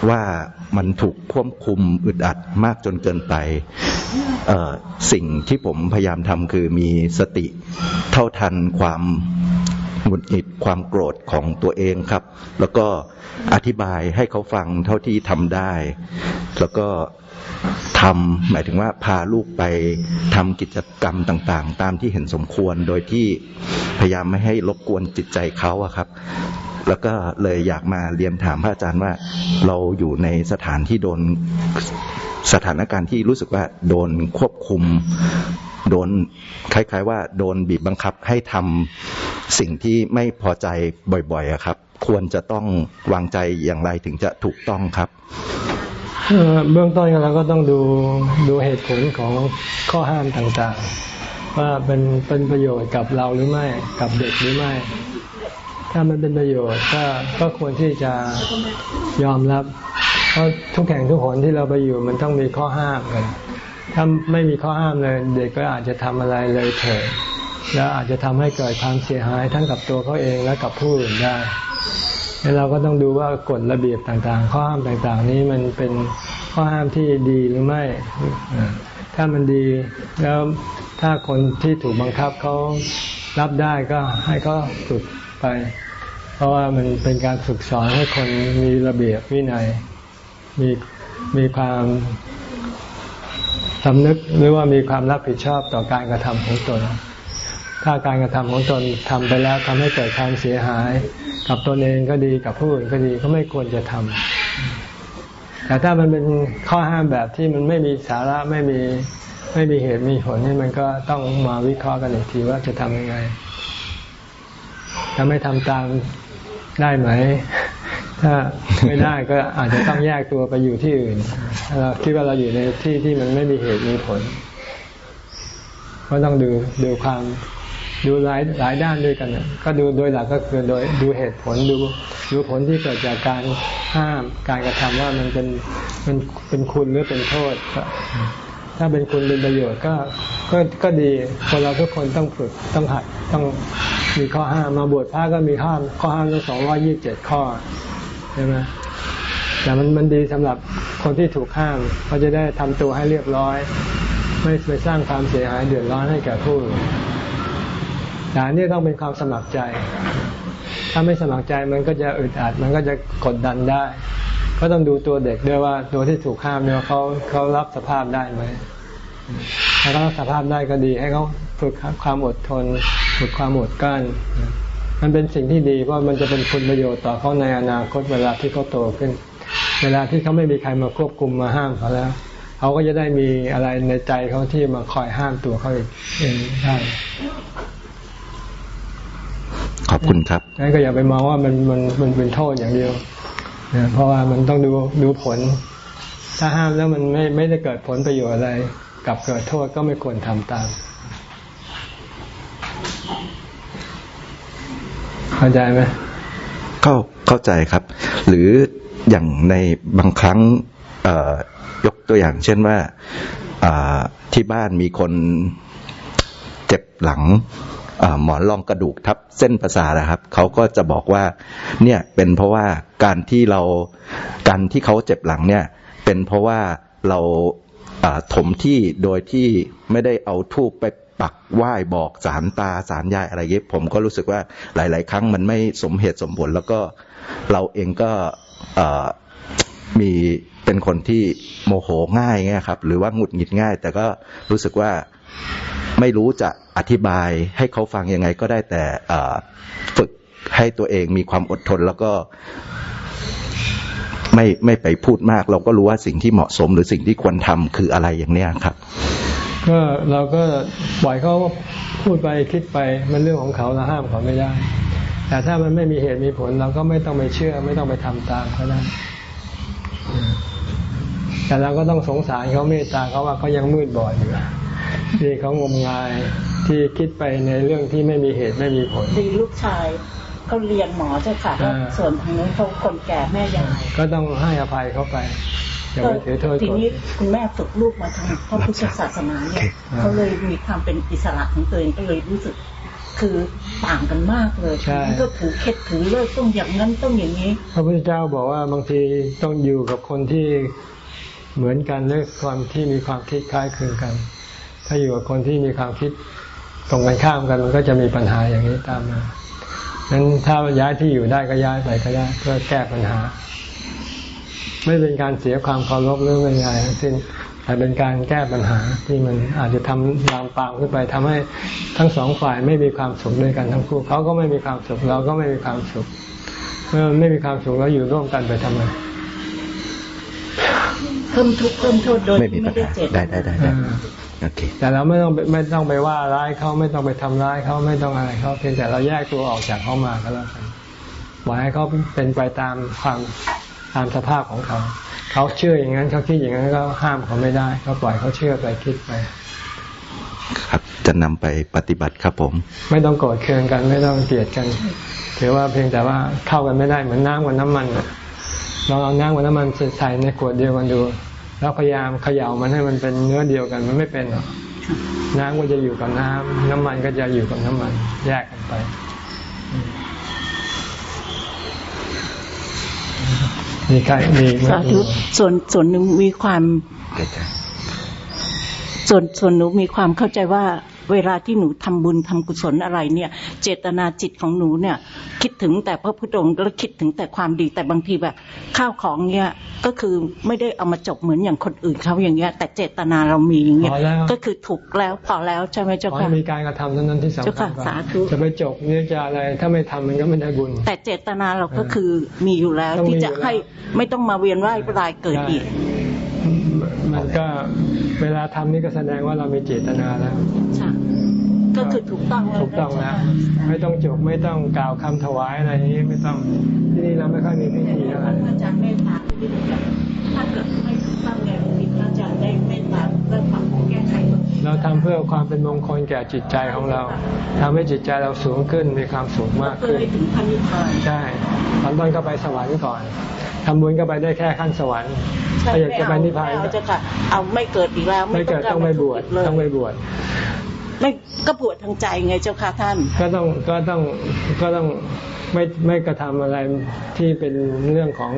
ว่ามันถูกควบคุมอึดอัดมากจนเกินไป สิ่งที่ผมพยายามทำคือมีสติเท่าทันความหงุดหงิดความโกรธของตัวเองครับ แล้วก็อธิบายให้เขาฟังเท่าที่ทำได้ แล้วก็ทำหมายถึงว่าพาลูกไปทำกิจกรรมต่างๆ ตามที่เห็นสมควรโดยที่พยายามไม่ให้รบกวนจิตใจเขาอะครับ แล้วก็เลยอยากมาเรียนถามพระอาจารย์ว่า เราอยู่ในสถานที่โดนสถานการณ์ที่รู้สึกว่าโดนควบคุม โดนคล้าย ๆ ว่าโดนบีบบังคับให้ทำสิ่งที่ไม่พอใจบ่อยๆครับ ควรจะต้องวางใจอย่างไรถึงจะถูกต้องครับเบื้องต้นเราก็ต้องดูดูเหตุผลของข้อห้ามต่างๆ ว่าเป็นเป็นประโยชน์กับเราหรือไม่กับเด็กหรือไม่ ถ้ามันเป็นประโยชน์ก็ก็ควรที่จะยอมรับ เพราะทุกแห่งทุกหนที่เราไปอยู่มันต้องมีข้อห้ามกัน ถ้าไม่มีข้อห้ามเลย เด็กก็อาจจะทำอะไรเลยเถิดแล้วอาจจะทำให้เกิดความเสียหายทั้งกับตัวเขาเองและกับผู้อื่นได้เราก็ต้องดูว่ากฎระเบียบต่างๆ ข้อห้ามต่างๆ นี้มันเป็นข้อห้ามที่ดีหรือไม่ ถ้ามันดีแล้วถ้าคนที่ถูกบังคับเขารับได้ก็ให้เขาฝึก ไป เพราะว่ามันเป็นการฝึกสอนให้คนมีระเบียบวินัยมีมีความสำนึกหรือว่ามีความรับผิดชอบต่อการกระทำของตน ถ้าการกระทำของตนทำไปแล้วทำให้เกิดความเสียหาย กับตนเองก็ดีกับผู้อื่นก็ดีก็ไม่ควรจะทำแต่ถ้ามันเป็นข้อห้ามแบบที่มันไม่มีสาระไม่มีไม่มีเหตุมีผลนี่มันก็ต้องมาวิเคราะห์กันอีกทีว่าจะทำยังไง ถ้าไม่ทำตามได้ไหม ถ้าไม่ได้ก็อาจจะต้องแยกตัวไปอยู่ที่อื่นเราคิดว่าเราอยู่ในที่ที่มันไม่มีเหตุมีผล ก็ต้องดูดูความดูหลายหลายด้านด้วยกัน ก็ดูโดยหลักก็คือโดยดูเหตุผลดูดูผลที่เกิดจากการห้ามการกระทำว่ามันเป็นเป็นเป็นคุณหรือเป็นโทษ ถ้าเป็นคุณเป็นประโยชน์ก็ก็ก็ดีคนเราทุกคนต้องฝึกต้องหัดต้องมีข้อห้ามมาบวชพระก็มีห้ามข้อห้ามทั้งสองร้อยี่สิบเจ็ดข้อใช่ไหมแต่มันมันดีสำหรับคนที่ถูกห้ามเขาจะได้ทำตัวให้เรียบร้อย ไม่ไปสร้างความเสียหายเดือดร้อนให้แก่ผู้อื่นแต่นนี้ต้องเป็นความสมัครใจ ถ้าไม่สมัครใจมันก็จะอึดอัด มันก็จะกดดันได้ ก็ต้องดูตัวเด็กด้วยว่าตัวที่ถูกห้ามเนี่ยเขาเขารับสภาพได้ไหมถ้าเขารับสภาพได้ก็ดีให้เขาฝึกความอดทน ฝึกความอดกลั้นมันเป็นสิ่งที่ดีเพราะมันจะเป็นคุณประโยชน์ต่อเขาในอนาคตเวลาที่เขาโตขึ้น เวลาที่เขาไม่มีใครมาควบคุมมาห้ามเขาแล้วเขาก็จะได้มีอะไรในใจเขาที่มาคอยห้ามตัวเขาเองได้ขอบคุณครับงั้นก็อย่าไปมองว่ามันมันมันเป็นโทษอย่างเดียวนะ เพราะว่ามันต้องดูดูผล ถ้าห้ามแล้วมันไม่ไม่ได้เกิดผลประโยชน์อะไรกลับเกิดโทษก็ไม่ควรทำตามเข้าใจไหมเข้าเข้าใจครับ หรืออย่างในบางครั้งยกตัวอย่าง เช่นว่าที่บ้านมีคนเจ็บหลัง หมอนรองกระดูกทับเส้นประสาทนะครับเขาก็จะบอกว่าเนี่ยเป็นเพราะว่าการที่เราการที่เขาเจ็บหลังเนี่ย เป็นเพราะว่าเราถมที่โดยที่ไม่ได้เอาทูบไปปักไหว้บอกสารตาสารยายอะไรเงี้ยผมก็รู้สึกว่าหลาย ๆ ครั้งมันไม่สมเหตุสมผลแล้วก็เราเองก็ มีเป็นคนที่โมโหง่ายเงี้ยครับ หรือว่าหงุดหงิดง่าย แต่ก็รู้สึกว่าไม่รู้จะอธิบายให้เขาฟังยังไงก็ได้แต่ฝึกให้ตัวเองมีความอดทนแล้วก็ไม่ไม่ไปพูดมาก เราก็รู้ว่าสิ่งที่เหมาะสมหรือสิ่งที่ควรทำคืออะไรอย่างเนี้ยครับ ก็เราก็ปล่อยเขาพูดไปคิดไปมันเรื่องของเขาเราห้ามเขาไม่ได้ แต่ถ้ามันไม่มีเหตุมีผล เราก็ไม่ต้องไปเชื่อ ไม่ต้องไปทำตามเขาได้ แต่เราก็ต้องสงสารเขาเมตตาเขาว่าเขายังมืดบอดอยู่ที่เขางมงายที่คิดไปในเรื่องที่ไม่มีเหตุไม่มีผลดีลูกชายเขาเรียนหมอเจ้าค่ะแล้วอ่าส่วนทางนู้นเขาคนแก่แม่ยายก็ต้องให้อภัยเขาไปอย่าไปถือโทษทีโกรธนี้คุณแม่ฝึกลูกมาทางพระพุทธศาสนาเนี่ยเขาเลยมีความเป็นอิสระของตัวเองก็เลยรู้สึก คือต่างกันมากเลยใช่มันก็ถือเคล็ดถือเลิกต้องอย่างนั้นต้องอย่างนี้ พระพุทธเจ้าบอกว่าบางทีต้องอยู่กับคนที่เหมือนกันหรือความที่มีความคิดคล้ายคลึงกัน ถ้าอยู่กับคนที่มีความคิดตรงกันข้ามกันมันก็จะมีปัญหาอย่างนี้ตามมานั้นถ้าย้ายที่อยู่ได้ก็ย้ายไปก็ได้เพื่อแก้ปัญหา ไม่เป็นการเสียความเคารพหรือเป็นอะไรทั้งสิ้น แต่เป็นการแก้ปัญหาที่มันอาจจะทำลามปามขึ้นไปทำให้ทั้งสองฝ่ายไม่มีความสุขด้วยกันทั้งคู่เขาก็ไม่มีความสุขเราก็ไม่มีความสุข เมื่อไม่มีความสุขแล้วอยู่ร่วมกันไปทำไมเพิ่มทุกข์เพิ่มโทษโดยไม่มีที่ปัไม่ญได้หาเจตได้นาได้ได้ได้อ่าโอเคแต่เราไม่ต้องไปไม่ต้องไปว่าร้ายเขาไม่ต้องไปทำร้ายเขาไม่ต้องอะไรเขาเพียงแต่เราแยกตัวออกจากเขามาก็แล้วกันปล่อยให้เขาเป็นไปตามความตามสภาพของเขา เขาเชื่ออย่างนั้นเขาคิดอย่างนั้นก็ห้ามเขาไม่ได้ ก็ปล่อยเขาเชื่อไปคิดไป ครับจะนำไปปฏิบัติครับผม ไม่ต้องโกรธเคืองกันไม่ต้องเกลียดกันถือว่าเพียงแต่ว่าเข้ากันไม่ได้เหมือนน้ำกับน้ำมันน่ะลองเอาน้ำกับน้ำมันใส่ในขวดเดียวกันดู แล้วพยายามเขย่ามันให้มันเป็นเนื้อเดียวกันมันไม่เป็นหรอกน้ำก็จะอยู่กับน้ำน้ำมันก็จะอยู่กับน้ำมัน แยกกันไป มีใครมีไหมสาธุส่วนส่วนหนึ่งมีความ ส่วนส่วนหนูมีความเข้าใจว่า เวลาที่หนูทำบุญทำกุศลอะไรเนี่ย เจตนาจิตของหนูเนี่ย คิดถึงแต่พระพุทธองค์แล้วคิดถึงแต่ความดีแต่บางทีแบบ ข้าวของเนี่ยก็คือไม่ได้เอามาจบเหมือนอย่างคนอื่นเขาอย่างเงี้ย แต่เจตนาเรามีอย่างเงี้ยพอแล้วก็คือถูกแล้วพอแล้วใช่ไหมเจ้าขอค่ะให้มีการกระทำเท่านั้นที่สำเจ้าคัค่ะญกว่าสาธุจะไปจบเนี่ยจะอะไรถ้าไม่ทำมันก็ไม่ได้บุญ แต่เจตนาเราก็คือมีอยู่แล้วต้องมีที่จะอยู่แล้วให้ไม่ต้องมาเวียนว่ายรายเกิดอีกใมันก็เวลาทำนี่ก็แสดงว่าเรามีเจตนาแล้วค่ะก็คือถูกต้องแล้วถูกต้องแล้วไม่ต้องจบไม่ต้องกล่าวคำถวายอะไรอย่างนี้ไม่ต้องที่นี่เราไม่ค่อยมีพิธีอะไรพระอาจารย์เมตตาที่นี่ถ้าเกิดไม่ถูกต้องแนวคิดพระอาจารย์ได้เมตตาและปรับปรุงแก้ไขตรงนี้เราทำเพื่อความเป็นมงคลแก่จิตใจของเราทำให้จิตใจเราสูงขึ้นมีความสุขมากเพื่อขึ้นให้ถึงพันนิพพานใช่ตอนต้นก็ไปสวรรค์ก่อนทำบุญก็ไปได้แค่ขั้นสวรรค์ ถ้าอยากจะไปนิพพานไม่เอาก็เจ้าค่ะเอาไม่เกิดอีกแล้ว ไม่เกิดต้องไปบวชเลยต้องไปบวชไม่ก็บวชทางใจไงเจ้าค่ะท่าน ก็ต้องก็ต้องก็ต้องไม่ไม่กระทำอะไรที่เป็นเรื่องของ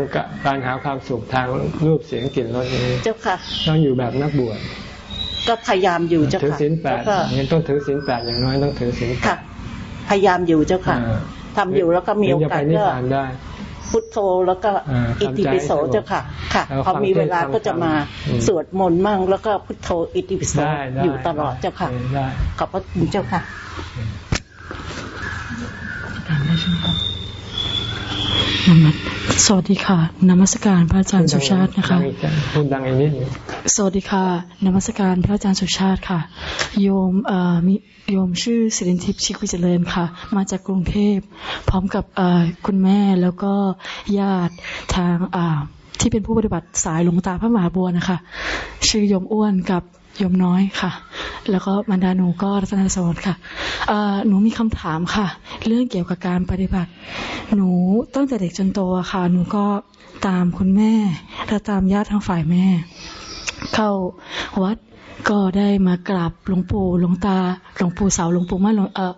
การหาความสุขทางรูปเสียงกลิ่นรสนี้เจ้าค่ะ ต้องอยู่แบบนักบวชก็พยายามอยู่เจ้าถือค่ะศีลแปดล้วก็ยังต้องถือศีลแปดอย่างน้อยต้องถือศีลแปค่ะดพยายามอยู่เจ้าค่ะอ่าทำอยู่แล้วก็มีโอถึงจะกาไปสนิพก็ พานได้พุทโธแล้วก็อ่าอิติปิโสทำใจให้สงบเจ้าค่ะ ค่ะแล้วพอมีเวลาฟังเทศน์ก็จะมาอืมสวดมนต์มั่ง แล้วก็พุทโธอิติปิโสได้ได้อยู่ตลอดเจ้าค่ะได้ขอบพระคุณเจ้าค่ะส วัสดีค่ะนมัสการพระอาจารย์สุชาตินะคะพูดดังอีกนิดหนึงสวัสดีค่ะนมัสการพระอาจารย์สุชาติค่ะ โยมเอ่อมีโยมชื่อสิรินทิพย์ชิควิเจริญค่ะ มาจากกรุงเทพ พร้อมกับเอ่อคุณแม่แล้วก็ญาติทางอ่าที่เป็นผู้ปฏิบัติสายหลวงตาพระมหาบัวนะคะ ชื่อโยมอ้วนกับโยมน้อยค่ะ แล้วก็บรรดาหนูก็รัตนสวัสดิ์ค่ะเออหนูมีคำถามค่ะ เรื่องเกี่ยวกับการปฏิบัติ หนูตั้งแต่เด็กจนโตอะค่ะ หนูก็ตามคุณแม่และตามญาติทางฝ่ายแม่ เข้าวัดก็ได้มากราบหลวงปู่หลวงตาหลวงปู่เสาหลวงปู่มั่นหลวงเออ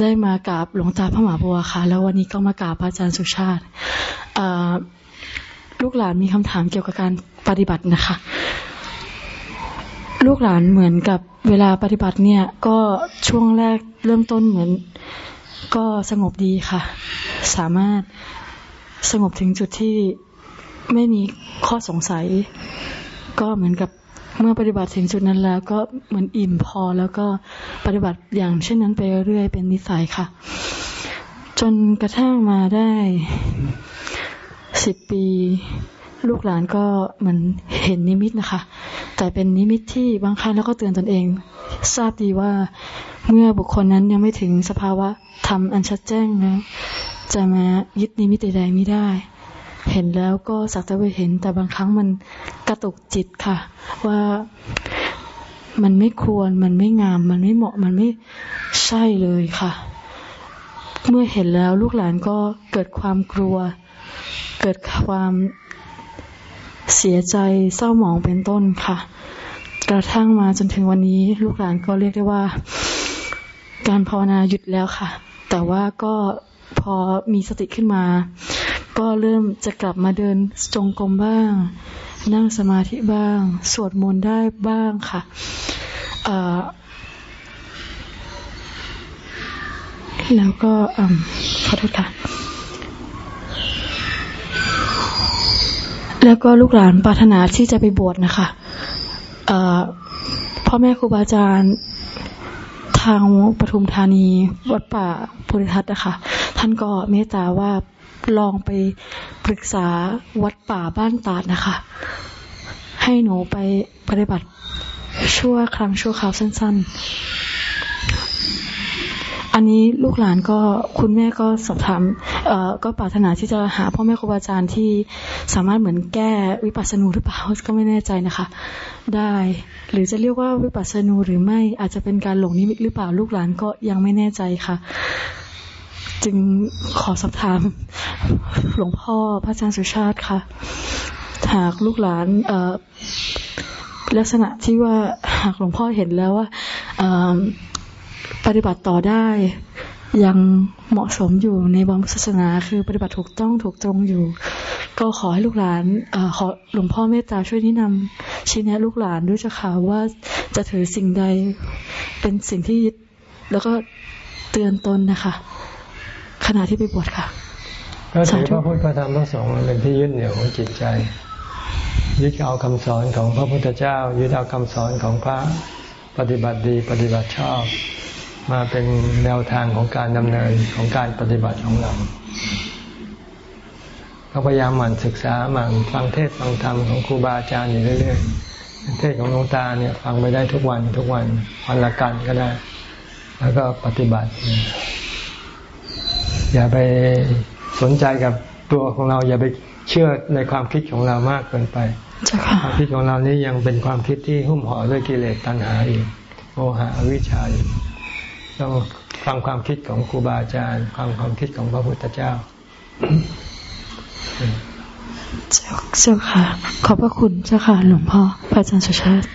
ได้มากราบหลวงตาพระมหาบัวค่ะ แล้ววันนี้ก็มากราบพระอาจารย์สุชาติเออลูกหลานมีคำถามเกี่ยวกับการปฏิบัตินะคะ ลูกหลานเหมือนกับเวลาปฏิบัติเนี่ย ก็ช่วงแรกเริ่มต้นเหมือน ก็สงบดีค่ะ สามารถสงบถึงจุดที่ไม่มีข้อสงสัย ก็เหมือนกับเมื่อปฏิบัติถึงจุดนั้นแล้ว ก็เหมือนอิ่มพอแล้วก็ปฏิบัติอย่างเช่นนั้นไปเรื่อยเป็นนิสัยค่ะ จนกระทั่งมาได้สิบปี ลูกหลานก็เหมือนเห็นนิมิตนะคะ แต่เป็นนิมิตที่บางครั้งแล้วก็เตือนตนเอง ทราบดีว่าเมื่อบุคคลนั้นยังไม่ถึงสภาวะธรรมอันชัดแจ้งแล้วจะมายึดนิมิตใดๆไม่ได้ เห็นแล้วก็สักแต่ว่าเห็น แต่บางครั้งมันกระตุกจิตค่ะ ว่ามันไม่ควรมันไม่งาม มันไม่เหมาะมันไม่ใช่เลยค่ะ เมื่อเห็นแล้วลูกหลานก็เกิดความกลัว เกิดความ เสียใจเศร้าหมองเป็นต้นค่ะ กระทั่งมาจนถึงวันนี้ลูกหลานก็เรียกได้ว่า การภาวนาหยุดแล้วค่ะ แต่ว่าก็พอมีสติขึ้นมา ก็เริ่มจะกลับมาเดินจงกรมบ้าง นั่งสมาธิบ้าง สวดมนต์ได้บ้างค่ะแล้วก็ขอโทษค่ะ แล้วก็ลูกหลานปรารถนาที่จะไปบวชนะคะเอ่อพ่อแม่ครูบาอาจารย์ทางปทุมธานีวัดป่าภูริทัศน์นะคะท่านก็เมตตาว่าลองไปปรึกษาวัดป่าบ้านตาดนะคะ ให้หนูไปปฏิบัติชั่วครั้งชั่วคราวสั้น ๆ อันนี้ลูกหลานก็คุณแม่ก็สอบถามเอ่อก็ปรารถนาที่จะหาพ่อแม่ครูบาอาจารย์ที่สามารถเหมือนแก้วิปัสสนูหรือเปล่าก็ไม่แน่ใจนะคะ ได้ หรือจะเรียกว่าวิปัสสนูหรือไม่อาจจะเป็นการหลงนิมิตหรือเปล่าลูกหลานก็ยังไม่แน่ใจค่ะ จึงขอสอบถามหลวงพ่อพระอาจารย์สุชาติค่ะหากลูกหลานเอ่อลักษณะที่ว่าหากหลวงพ่อเห็นแล้วว่าเอ่อ ปฏิบัติต่อได้ ยังเหมาะสมอยู่ในบางศาสนาคือปฏิบัติถูกต้องถูกตรงอยู่ ก็ขอให้ลูกหลานอขอหลวงพ่อเมตตาช่วยแนะนำชี้แนะลูกหลานด้วยจ้าค่ะว่าจะถือสิ่งใดเป็นสิ่งที่ยึดแล้วก็เตือนตนนะคะ ขณะที่ไปบวชค่ะก็ถือพระพุทธพระธรรมพระสงฆ์เป็นที่ยึดเหนี่ยวของจิตใจ ยึดเอาคำสอนของพระพุทธเจ้า ยึดเอาคำสอนของพระปฏิบัติดีปฏิบัติชอบ มาเป็นแนวทางของการดำเนินของการปฏิบัติของเราก็พยายามหมั่นศึกษาหมั่นฟังเทศฟังธรรมของครูบาอาจารย์อยู่เรื่อยๆเทศของหลวงตาเนี่ย ฟังไปได้ทุกวันทุกวันวันละกันก็ได้ แล้วก็ปฏิบัติ อย่าไปสนใจกับตัวของเรา อย่าไปเชื่อในความคิดของเรามากเกินไปความคิดของเรานี้ยังเป็นความคิดที่หุ้มห่อด้วยกิเลสตัณหาอีกโมหะวิชาอยู่ ต้องฟังความคิดของครูบาอาจารย์ความความคิดของพระพุทธเจ้าเจ้าค่ะ ขอบพระคุณเจ้าค่ะหลวงพ่อพระอาจารย์สุชาติ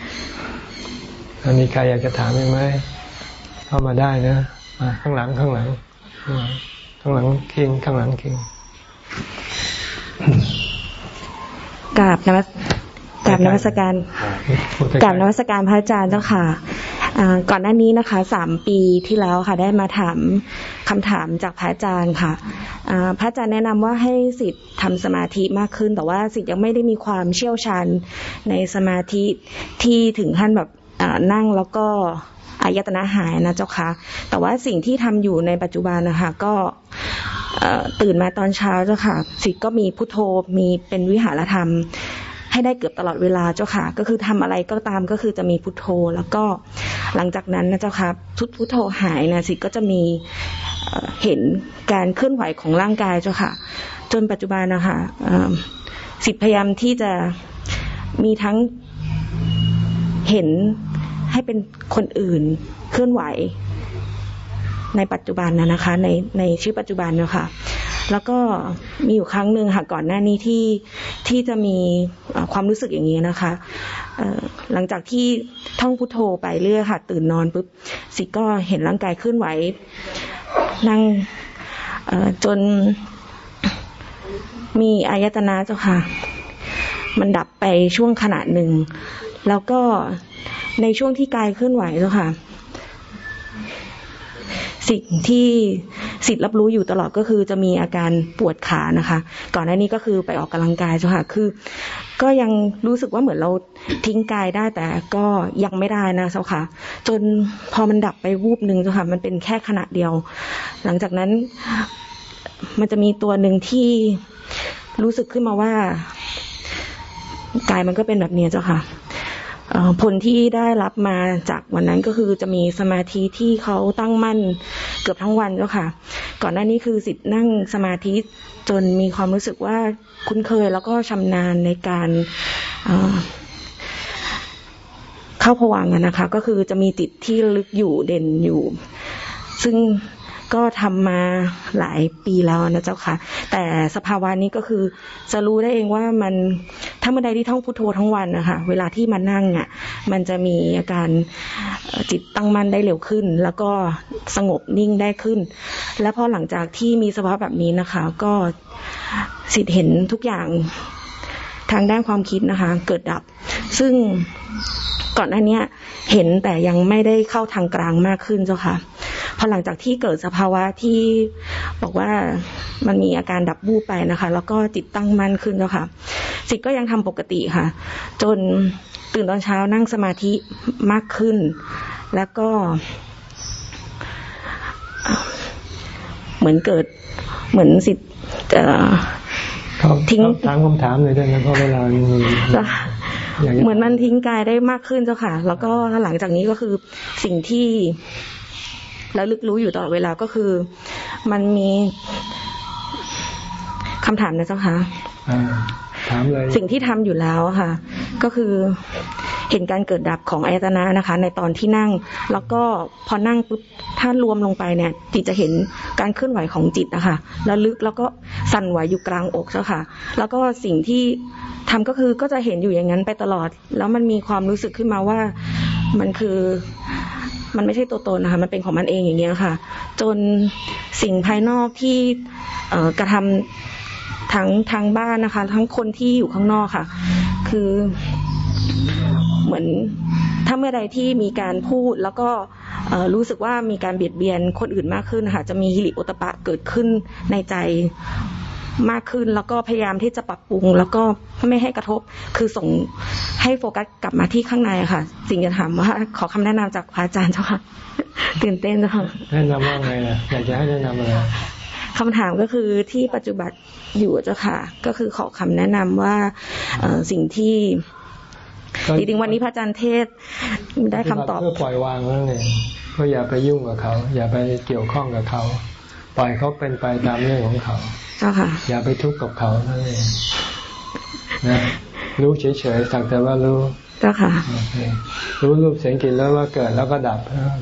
มีใครอยากจะถามไหมเข้ามาได้นะมาข้างหลังข้างหลัง ข้างหลังคิงข้างหลังคิงกราบนวัตกราบนวัตการกราบนวัตการพระอาจารย์เจ้าค่ะ ก่อนหน้านี้นะคะสามปีที่แล้วค่ะได้มาถามคำถามจากพระอาจารย์ค่ะพระอาจารย์แนะนำว่าให้สิทธิ์ทำสมาธิมากขึ้น แต่ว่าสิทธิ์ยังไม่ได้มีความเชี่ยวชาญในสมาธิที่ถึงขั้นแบบนั่งแล้วก็อายตนะหายนะเจ้าค่ะ แต่ว่าสิ่งที่ทำอยู่ในปัจจุบันนะคะก็ตื่นมาตอนเช้าเจ้าค่ะสิทธิ์ก็มีพุทโธมีเป็นวิหารธรรม ให้ได้เกือบตลอดเวลาเจ้าค่ะ ก็คือทำอะไรก็ตามก็คือจะมีพุทโธ แล้วก็หลังจากนั้นนะเจ้าค่ะทุตพุทโธหายนะสิก็จะมีเห็นการเคลื่อนไหวของร่างกายเจ้าค่ะ จนปัจจุบันนะคะสิทธิพยายามที่จะมีทั้งเห็นให้เป็นคนอื่นเคลื่อนไหวในปัจจุบันนะนะคะ ในในชื่อปัจจุบันเนาะค่ะ แล้วก็มีอยู่ครั้งหนึ่งค่ะก่อนหน้านี้ที่ที่จะมีความรู้สึกอย่างนี้นะคะหลังจากที่ท่องพุทโธไปเรื่อยค่ะ ตื่นนอนปุ๊บสิก็เห็นร่างกายเคลื่อนไหวนั่งจนมีอายตนะเจ้าค่ะ มันดับไปช่วงขณะหนึ่ง แล้วก็ในช่วงที่กายเคลื่อนไหวเจ้าค่ะ สิ่งที่สิทธิ์รับรู้อยู่ตลอดก็คือจะมีอาการปวดขานะคะ ก่อนหน้านี้ก็คือไปออกกำลังกายจ้ะค่ะคือ ก็ยังรู้สึกว่าเหมือนเราทิ้งกายได้แต่ก็ยังไม่ได้นะเจ้าค่ะ จนพอมันดับไปวูบหนึ่งเจ้าค่ะ มันเป็นแค่ขณะเดียว หลังจากนั้นมันจะมีตัวหนึ่งที่รู้สึกขึ้นมาว่ากายมันก็เป็นแบบนี้เจ้าค่ะ ผลที่ได้รับมาจากวันนั้นก็คือจะมีสมาธิที่เขาตั้งมั่นเกือบทั้งวันแล้วค่ะ ก่อนหน้านี้คือสิทธิ์นั่งสมาธิจนมีความรู้สึกว่าคุ้นเคยแล้วก็ชำนาญในการเข้าผวังนะคะ ก็คือจะมีจิตที่ลึกอยู่เด่นอยู่ ซึ่ง ก็ทำมาหลายปีแล้วนะเจ้าค่ะ แต่สภาวะนี้ก็คือจะรู้ได้เองว่ามันถ้าเมื่อใดที่ท่องพุทโธทั้งวันนะคะเวลาที่มานั่งอะมันจะมีอาการจิตตั้งมั่นได้เร็วขึ้น แล้วก็สงบนิ่งได้ขึ้น และพอหลังจากที่มีสภาวะแบบนี้นะคะ ก็สิทธิเห็นทุกอย่างทางด้านความคิดนะคะ เกิดดับ ซึ่งก่อนหน้านี้ เห็นแต่ยังไม่ได้เข้าทางกลางมากขึ้นเจ้าค่ะพอหลังจากที่เกิดสภาวะที่บอกว่ามันมีอาการดับบูบไปนะคะ แล้วก็จิตตั้งมั่นขึ้นแล้วค่ะจิตก็ยังทำปกติค่ะ จนตื่นตอนเช้านั่งสมาธิมากขึ้น แล้วก็เหมือนเกิดเหมือนสิทธิ์ทิ้งถามคำถามเลยได้ไหมเพราะเวลามี เหมือนมันทิ้งกายได้มากขึ้นเจ้าค่ะ แล้วก็หลังจากนี้ก็คือสิ่งที่แล้วลึกรู้อยู่ตลอดเวลาก็คือ มันมีคำถามนะเจ้าค่ะถามเลยสิ่งที่ทำอยู่แล้วค่ะ ก็คือ เห็นการเกิดดับของอายตนะนะคะ ในตอนที่นั่ง แล้วก็พอนั่งปุ๊บถ้ารวมลงไปเนี่ยจิตจะเห็นการเคลื่อนไหวของจิตนะคะแล้วลึกแล้วก็สั่นไหวอยู่กลางอกเจ้าค่ะ แล้วก็สิ่งที่ทำก็คือก็จะเห็นอยู่อย่างนั้นไปตลอด แล้วมันมีความรู้สึกขึ้นมาว่ามันคือมันไม่ใช่ตัวตนนะคะ มันเป็นของมันเองอย่างเงี้ยค่ะ จนสิ่งภายนอกที่กระทำทั้งทางบ้านนะคะ ทั้งคนที่อยู่ข้างนอกค่ะ คือ มือนถ้าเมื่อใดที่มีการพูดแล้วก็รู้สึกว่ามีการเบียดเบียนคนอื่นมากขึ้นค่ะจะมีฮิริโอตปะเกิดขึ้นในใจมากขึ้นแล้วก็พยายามที่จะปรับปรุง แล้วก็ไม่ให้กระทบคือส่งให้โฟกัสกลับมาที่ข้างในค่ะ สิ่งจะถามว่าขอคำแนะนำจากพระอาจารย์เจ้าค่ะตื่นเต้นเจ้าค่ะแนะนำว่าไงนะอยากจะให้แนะนำอะไรคำถามก็คือที่ปัจจุบันอยู่เจ้าค่ะ ก็คือขอคำแนะนำว่าสิ่งที่ จริงๆวันนี้พระอาจารย์เทศได้คำตอบเพื่อปล่อยวางนั่นเองก็อย่าไปยุ่งกับเขา อย่าไปเกี่ยวข้องกับเขา ปล่อยเขาเป็นไปตามเรื่องของเขาเจ้าค่ะ อย่าไปทุกข์กับเขานั่นเองนะรู้เฉยๆสักแต่ว่ารู้เจ้าค่ะรู้รูปเสียงกลิ่นแล้วว่าเกิดแล้วก็ดับ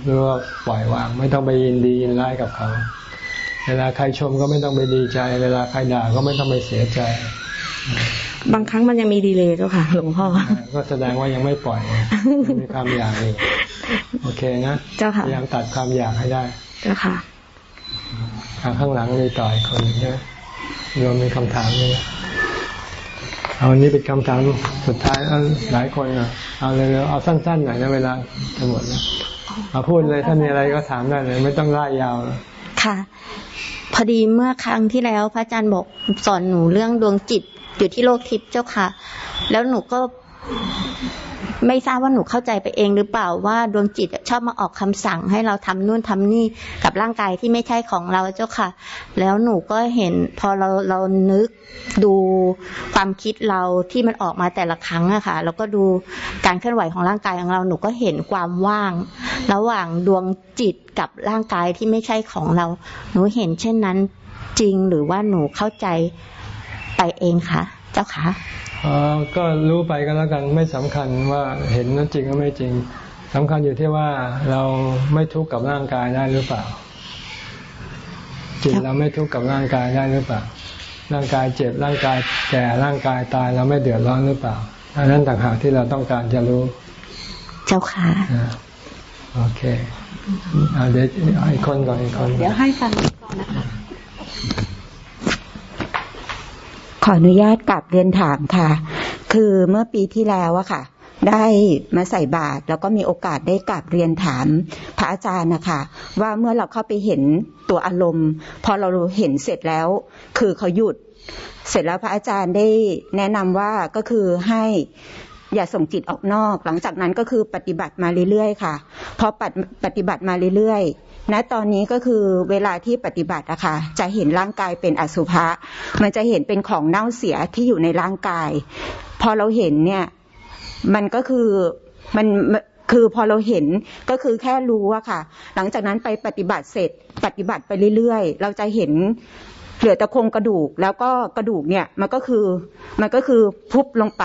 รู้ว่าปล่อยวาง ไม่ต้องไปยินดียินร้ายกับเขา เวลาใครชมก็ไม่ต้องไปดีใจ เวลาใครด่าก็ไม่ต้องไปเสียใจ บางครั้งมันยังมีดีเลยเจ้าค่ะหลวงพ่อ ก็แสดงว่ายังไม่ปล่อยมีความอยากอยู่โอเคนะเจ้าค่ะพยายามตัดความอยากให้ได้ เจ้าค่ะข้างหลังมีต่อยคนเยอะรวมมีคำถามเลยเอาอันนี้เป็นคำถามสุดท้ายหลายคนอะเอาเลยเอาสั้นๆหน่อยนะเวลาจะหมดแล้วเอาพูดเลยถ้ามีอะไรก็ถามได้เลย ไม่ต้องล่ายาวค่ะ พอดีเมื่อครั้งที่แล้ว พระอาจารย์บอกสอนหนูเรื่องดวงจิต อยู่ที่โลกทิพย์เจ้าค่ะ แล้วหนูก็ไม่ทราบว่าหนูเข้าใจไปเองหรือเปล่าว่าดวงจิตชอบมาออกคำสั่งให้เราทำนู่นทำนี่กับร่างกายที่ไม่ใช่ของเราเจ้าค่ะ แล้วหนูก็เห็นพอเราเรานึกดูความคิดเราที่มันออกมาแต่ละครั้งอะค่ะ แล้วก็ดูการเคลื่อนไหวของร่างกายของเราหนูก็เห็นความว่าง ระหว่างดวงจิตกับร่างกายที่ไม่ใช่ของเรา หนูเห็นเช่นนั้นจริงหรือว่าหนูเข้าใจ ไปเองคะเจ้าค่ะอก็รู้ไปก็แล้วกันไม่สำคัญว่าเห็นนั้นจริงก็ไม่จริงสำคัญอยู่ที่ว่าเราไม่ทุกข์กับร่างกายได้หรือเปล่าจิตเราไม่ทุกข์กับร่างกายได้หรือเปล่า ร่างกายเจ็บร่างกายแก่ร่างกายตายเราไม่เดือดร้อนหรือเปล่าอันนั้นต่างหากที่เราต้องการจะรู้ เจ้าค่ะโอเคเอาเดี๋ยวให้คนก่อนอีกคนเดี๋ยวให้ฟังก่อนนะคะ ขออนุญาตกลับเรียนถามค่ะ คือเมื่อปีที่แล้วอะค่ะ ได้มาใส่บาตรแล้วก็มีโอกาสได้กลับเรียนถามพระอาจารย์นะคะ ว่าเมื่อเราเข้าไปเห็นตัวอารมณ์ พอเราเห็นเสร็จแล้ว คือเขาหยุด เสร็จแล้วพระอาจารย์ได้แนะนำว่าก็คือให้อย่าส่งจิตออกนอก หลังจากนั้นก็คือปฏิบัติมาเรื่อยๆค่ะ พอปฏิบัติมาเรื่อย ณตอนนี้ก็คือเวลาที่ปฏิบัติอะค่ะจะเห็นร่างกายเป็นอสุภะมันจะเห็นเป็นของเน่าเสียที่อยู่ในร่างกาย พอเราเห็นเนี่ยมันก็คือมันคือพอเราเห็นก็คือแค่รู้อะค่ะ หลังจากนั้นไปปฏิบัติเสร็จปฏิบัติไปเรื่อยๆ เราจะเห็น เหลือแต่โครงกระดูกแล้วก็กระดูกเนี่ยมันก็คือมันก็คือพุบลงไป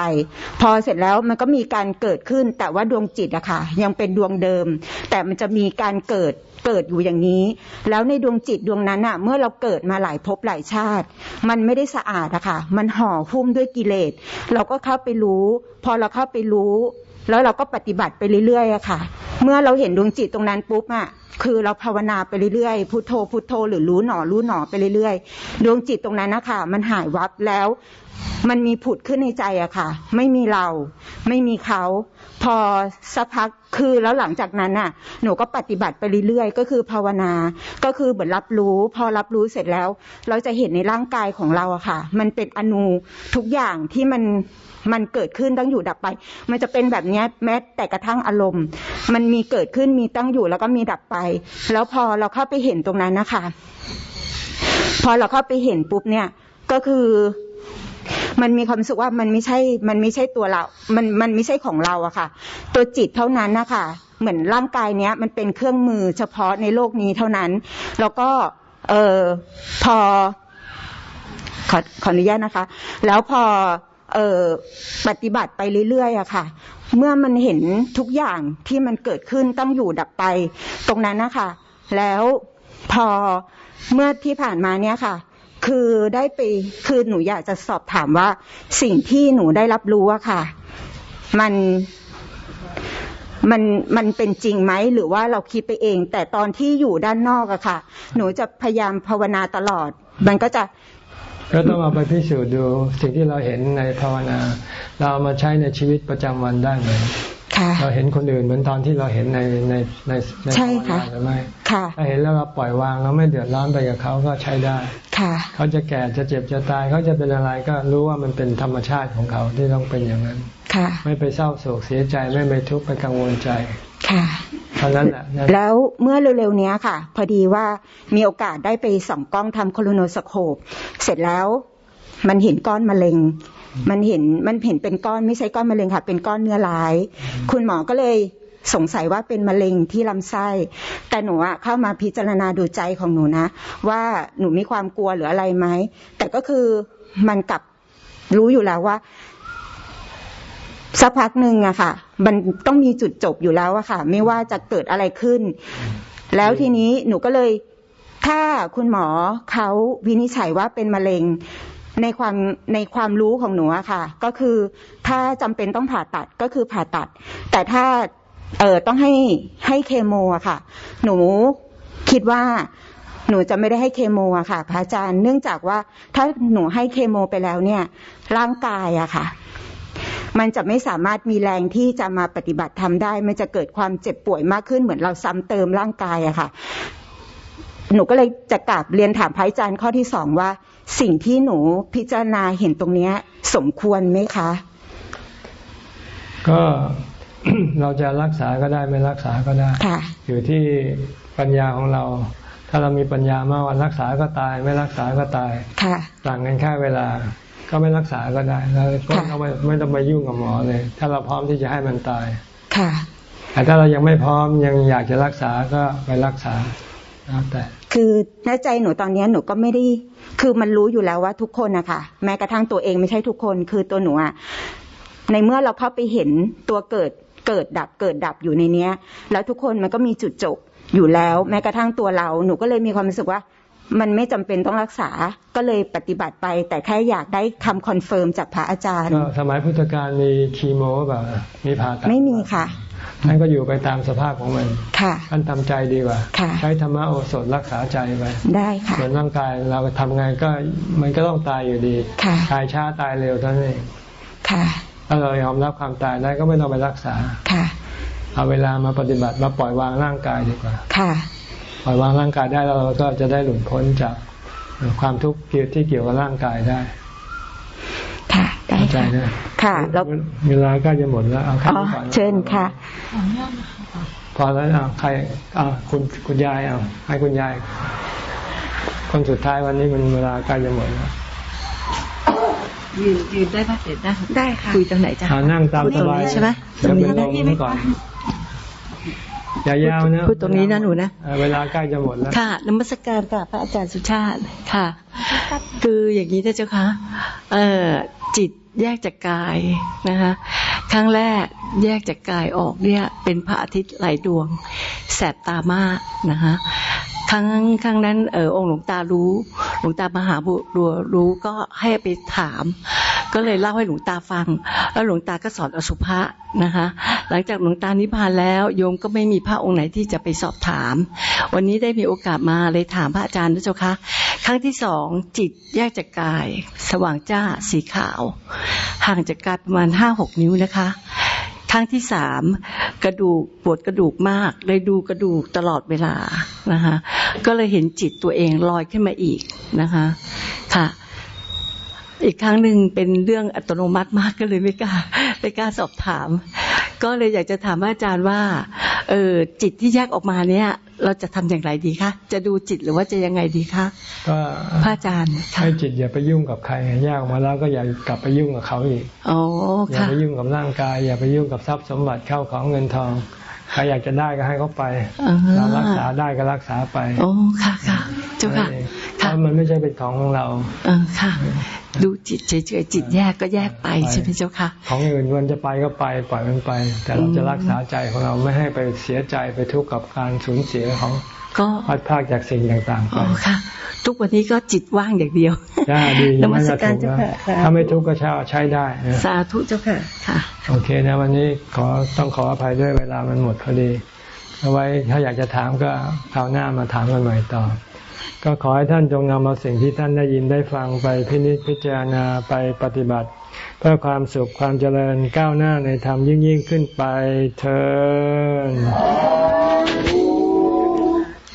พอเสร็จแล้วมันก็มีการเกิดขึ้น แต่ว่าดวงจิตอะค่ะยังเป็นดวงเดิม แต่มันจะมีการเกิดเกิดอยู่อย่างนี้ แล้วในดวงจิตดวงนั้นอะเมื่อเราเกิดมาหลายภพหลายชาติ มันไม่ได้สะอาดอะค่ะมันห่อหุ้มด้วยกิเลสเราก็เข้าไปรู้ พอเราเข้าไปรู้ แล้วเราก็ปฏิบัติไปเรื่อยๆค่ะ เมื่อเราเห็นดวงจิตตรงนั้นปุ๊บอะคือเราภาวนาไปเรื่อยๆพุโทโธพุโทโธ หรือรู้หนอรู้หนอไปเรื่อยๆ ดวงจิตตรงนั้นนะคะมันหายวับแล้ว มันมีผุดขึ้นในใจอะค่ะ ไม่มีเราไม่มีเขา พอสักพักคือแล้วหลังจากนั้นน่ะ หนูก็ปฏิบัติไปเรื่อยๆก็คือภาวนา ก็คือเหมือนรับรู้ พอรับรู้เสร็จแล้ว เราจะเห็นในร่างกายของเราอะค่ะ มันเป็นอนูทุกอย่างที่มันมันเกิดขึ้นตั้งอยู่ดับไป มันจะเป็นแบบนี้แม้แต่กระทั่งอารมณ์ มันมีเกิดขึ้นมีตั้งอยู่แล้วก็มีดับไป แล้วพอเราเข้าไปเห็นตรงนั้นนะคะ พอเราเข้าไปเห็นปุ๊บเนี่ยก็คือ มันมีความรู้สึกว่ามันไม่ใช่ มันไม่ใช่ตัวเรา มันมันไม่ใช่ของเราอะค่ะ ตัวจิตเท่านั้นนะคะเหมือนร่างกายเนี้ยมันเป็นเครื่องมือเฉพาะในโลกนี้เท่านั้น แล้วก็เออพอขอขออนุญาตนะคะ แล้วพอเออปฏิบัติไปเรื่อยๆอะค่ะ เมื่อมันเห็นทุกอย่างที่มันเกิดขึ้นต้องอยู่ดับไป ตรงนั้นนะคะแล้วพอเมื่อที่ผ่านมาเนี่ยค่ะ คือได้ไปคือหนูอยากจะสอบถามว่าสิ่งที่หนูได้รับรู้อะค่ะ มันมันมันเป็นจริงไหมหรือว่าเราคิดไปเอง แต่ตอนที่อยู่ด้านนอกอะค่ะ หนูจะพยายามภาวนาตลอด มันก็จะก็ต้องเอาไปพิสูจน์ดูสิ่งที่เราเห็นในภาวนา เราเอามาใช้ในชีวิตประจำวันได้ไหม เราเห็นคนอื่นเหมือนตอนที่เราเห็นในในในในภาวนาหรือไม่ถ้าเห็นแล้วเราปล่อยวางเราไม่เดือดร้อนไปกับเขาก็ใช้ได้เขาจะแก่จะเจ็บจะตายเขาจะเป็นอะไรก็รู้ว่ามันเป็นธรรมชาติของเขาที่ต้องเป็นอย่างนั้นไม่ไปเศร้าโศกเสียใจไม่ไปทุกข์ไปกังวลใจค่ะเท่านั้นแหละแล้วเมื่อเร็วๆเนี้ยค่ะ พอดีว่ามีโอกาสได้ไปส่องกล้องทำโคโลโนสโคป เสร็จแล้วมันเห็นก้อนมะเร็ง มันเห็นมันเห็นเป็นก้อนไม่ใช่ก้อนมะเร็งค่ะ เป็นก้อนเนื้อร้าย คุณหมอก็เลยสงสัยว่าเป็นมะเร็งที่ลำไส้ แต่หนูอะเข้ามาพิจารณาดูใจของหนูนะ ว่าหนูมีความกลัวหรืออะไรไหม แต่ก็คือมันกลับรู้อยู่แล้วว่าสักพักหนึ่งอะค่ะ มันต้องมีจุดจบอยู่แล้วอะค่ะ ไม่ว่าจะเกิดอะไรขึ้น แล้วทีนี้หนูก็เลย ถ้าคุณหมอเขาวินิจฉัยว่าเป็นมะเร็ง ในความในความรู้ของหนูอะค่ะ ก็คือถ้าจำเป็นต้องผ่าตัดก็คือผ่าตัด แต่ถ้าเออต้องให้ให้เคโมอะค่ะ หนูคิดว่าหนูจะไม่ได้ให้เคโมอะค่ะพระอาจารย์เนื่องจากว่าถ้าหนูให้เคโมไปแล้วเนี่ย ร่างกายอะค่ะ มันจะไม่สามารถมีแรงที่จะมาปฏิบัติทำได้ มันจะเกิดความเจ็บป่วยมากขึ้นเหมือนเราซ้ำเติมร่างกายอะค่ะ หนูก็เลยจะกลับเรียนถามพระอาจารย์ข้อที่สองว่า สิ่งที่หนูพิจารณาเห็นตรงเนี้ยสมควรไหมคะ ก็เราจะรักษาก็ได้ไม่รักษาก็ได้ค่ะอยู่ที่ปัญญาของเรา ถ้าเรามีปัญญามากว่ารักษาก็ตาย ไม่รักษาก็ตายค่ะต่างกันแค่เวลา ก็ไม่รักษาก็ได้แล้วก็ค่ะไม่ไม่ต้องไปยุ่งกับหมอเลย ถ้าเราพร้อมที่จะให้มันตายค่ะแต่ถ้าเรายังไม่พร้อมยังอยากจะรักษาก็ไปรักษาแล้วแต่ คือในใจหนูตอนเนี้ยหนูก็ไม่ได้ คือมันรู้อยู่แล้วว่าทุกคนนะคะแม้กระทั่งตัวเองไม่ใช่ทุกคน คือตัวหนูอะในเมื่อเราเข้าไปเห็นตัวเกิดเกิดดับเกิดดับอยู่ในเนี้ย แล้วทุกคนมันก็มีจุดจบอยู่แล้ว แม้กระทั่งตัวเรา หนูก็เลยมีความรู้สึกว่ามันไม่จำเป็นต้องรักษา ก็เลยปฏิบัติไป แต่แค่อยากได้คำ confirm จากพระอาจารย์ก็สมัยพุทธกาลมีคีโมแบบมีผ่าตัดไม่มีค่ะ ท่านก็อยู่ไปตามสภาพของมันค่ะท่านทำใจดีกว่าค่ะใช้ธรรมโอสถรักษาใจไปได้ค่ะส่วนร่างกายเราทำไงก็มันก็ต้องตายอยู่ดีค่ะตายช้าตายเร็วเท่านั้นเองค่ะถ้าเรายอมรับความตายได้ก็ไม่ต้องไปรักษาค่ะเอาเวลามาปฏิบัติมาปล่อยวางร่างกายดีกว่า ค่ะ ปล่อยวางร่างกายได้แล้วเราก็จะได้หลุดพ้นจากความทุกข์ที่เกี่ยวกับร่างกายได้ ค่ะ ได้เข้าใจค่ะนะ ค่ะ แล้วเวลาก็จะหมดแล้วเอาแค่อ๋อนี้ก่อนเชิญค่ะพอแล้วเอาใครเอาคุณคุณยายเอาให้คุณยาย คนสุดท้ายวันนี้มันเวลาใกล้จะหมดแล้วยืนยืนได้ปะเด็ดได้ได้ค่ะคุยตรงไหนจ้ะเอานั่งตามสบายตรงนี้ใช่ไหมเดี๋ยวตรงนี้เป็นลมซะก่อนอย่ายาวนะพูดตรงนี้นะหนูนะเออเวลาใกล้จะหมดแล้วค่ะนมัสการค่ะพระอาจารย์สุชาติค่ะ คืออย่างนี้นะเจ้าคะเอ่อจิต แยกจากกายนะคะครั้งแรกแยกจากกายออกเนี่ยเป็นพระอาทิตย์หลายดวง แสบตามากนะคะ ครั้งครั้งนั้นเออองค์หลวงตารู้หลวงตามหาบุรุรู้ก็ให้ไปถาม ก็เลยเล่าให้หลวงตาฟัง แล้วหลวงตาก็สอนอสุภะนะคะ หลังจากหลวงตานิพพานแล้วโยมก็ไม่มีพระองค์ไหนที่จะไปสอบถาม วันนี้ได้มีโอกาสมาเลยถามพระอาจารย์นะเจ้าคะครั้งที่สองจิตแยกจากกาย สว่างจ้าสีขาว ห่างจากกายประมาณห้าหกนิ้วนะคะ ครั้งที่สามกระดูกปวดกระดูกมากเลยดูกระดูกตลอดเวลานะคะก็เลยเห็นจิตตัวเองลอยขึ้นมาอีกนะคะค่ะอีกครั้งหนึ่งเป็นเรื่องอัตโนมัติมากก็เลยไม่กล้าไม่กล้าสอบถาม ก็เลยอยากจะถามอาจารย์ว่าเออจิตที่แยกออกมาเนี่ย เราจะทำอย่างไรดีคะจะดูจิตหรือว่าจะยังไงดีคะก็พระอาจารย์ค่ะให้จิตอย่าไปยุ่งกับใครแยกออกมาแล้วก็อย่ากลับไปยุ่งกับเขาอีกอ๋ออย่าค่ะไปยุ่งกับร่างกาย อย่าไปยุ่งกับทรัพย์สมบัติเข้าของเงินทอง ใครอยากจะได้ก็ให้เขาไปอ่าเรารักษาได้ก็รักษาไป โอ้ค่ะค่ะเจ้าค่ะนั่นเองเพค่ะราะมันไม่ใช่เป็นของของเราเออค่ะ ดูจิตเฉยๆจิตแยกก็แยกไปใช่ไหมเจ้าค่ะ ของอื่นมันจะไปก็ไปปล่อยมันไป แต่เราจะรักษาใจของเราไม่ให้ไปเสียใจไปทุกข์กับการสูญเสียของ ก็พัดพรากจากสิ่งต่างๆไปอ๋อค่ะทุกวันนี้ก็จิตว่างอย่างเดียวใช่ดีนมัสการถูเจ้าแล้วค่ะถ้าไม่ทุกข์ก็ใช้ใช้ได้นะสาธุเจ้าค่ะค่ะ โอเคนะวันนี้ขอต้องขออภัยด้วยเวลามันหมดพอดีเอาไว้ถ้าอยากจะถามก็คราวหน้ามาถามกันใหม่ต่อ ก็ขอให้ท่านจงนำเอาสิ่งที่ท่านได้ยินได้ฟังไปพินิจพิจารณาไปปฏิบัติ เพื่อความสุขความเจริญก้าวหน้าในธรรมยิ่งยิ่งขึ้นไปเธอ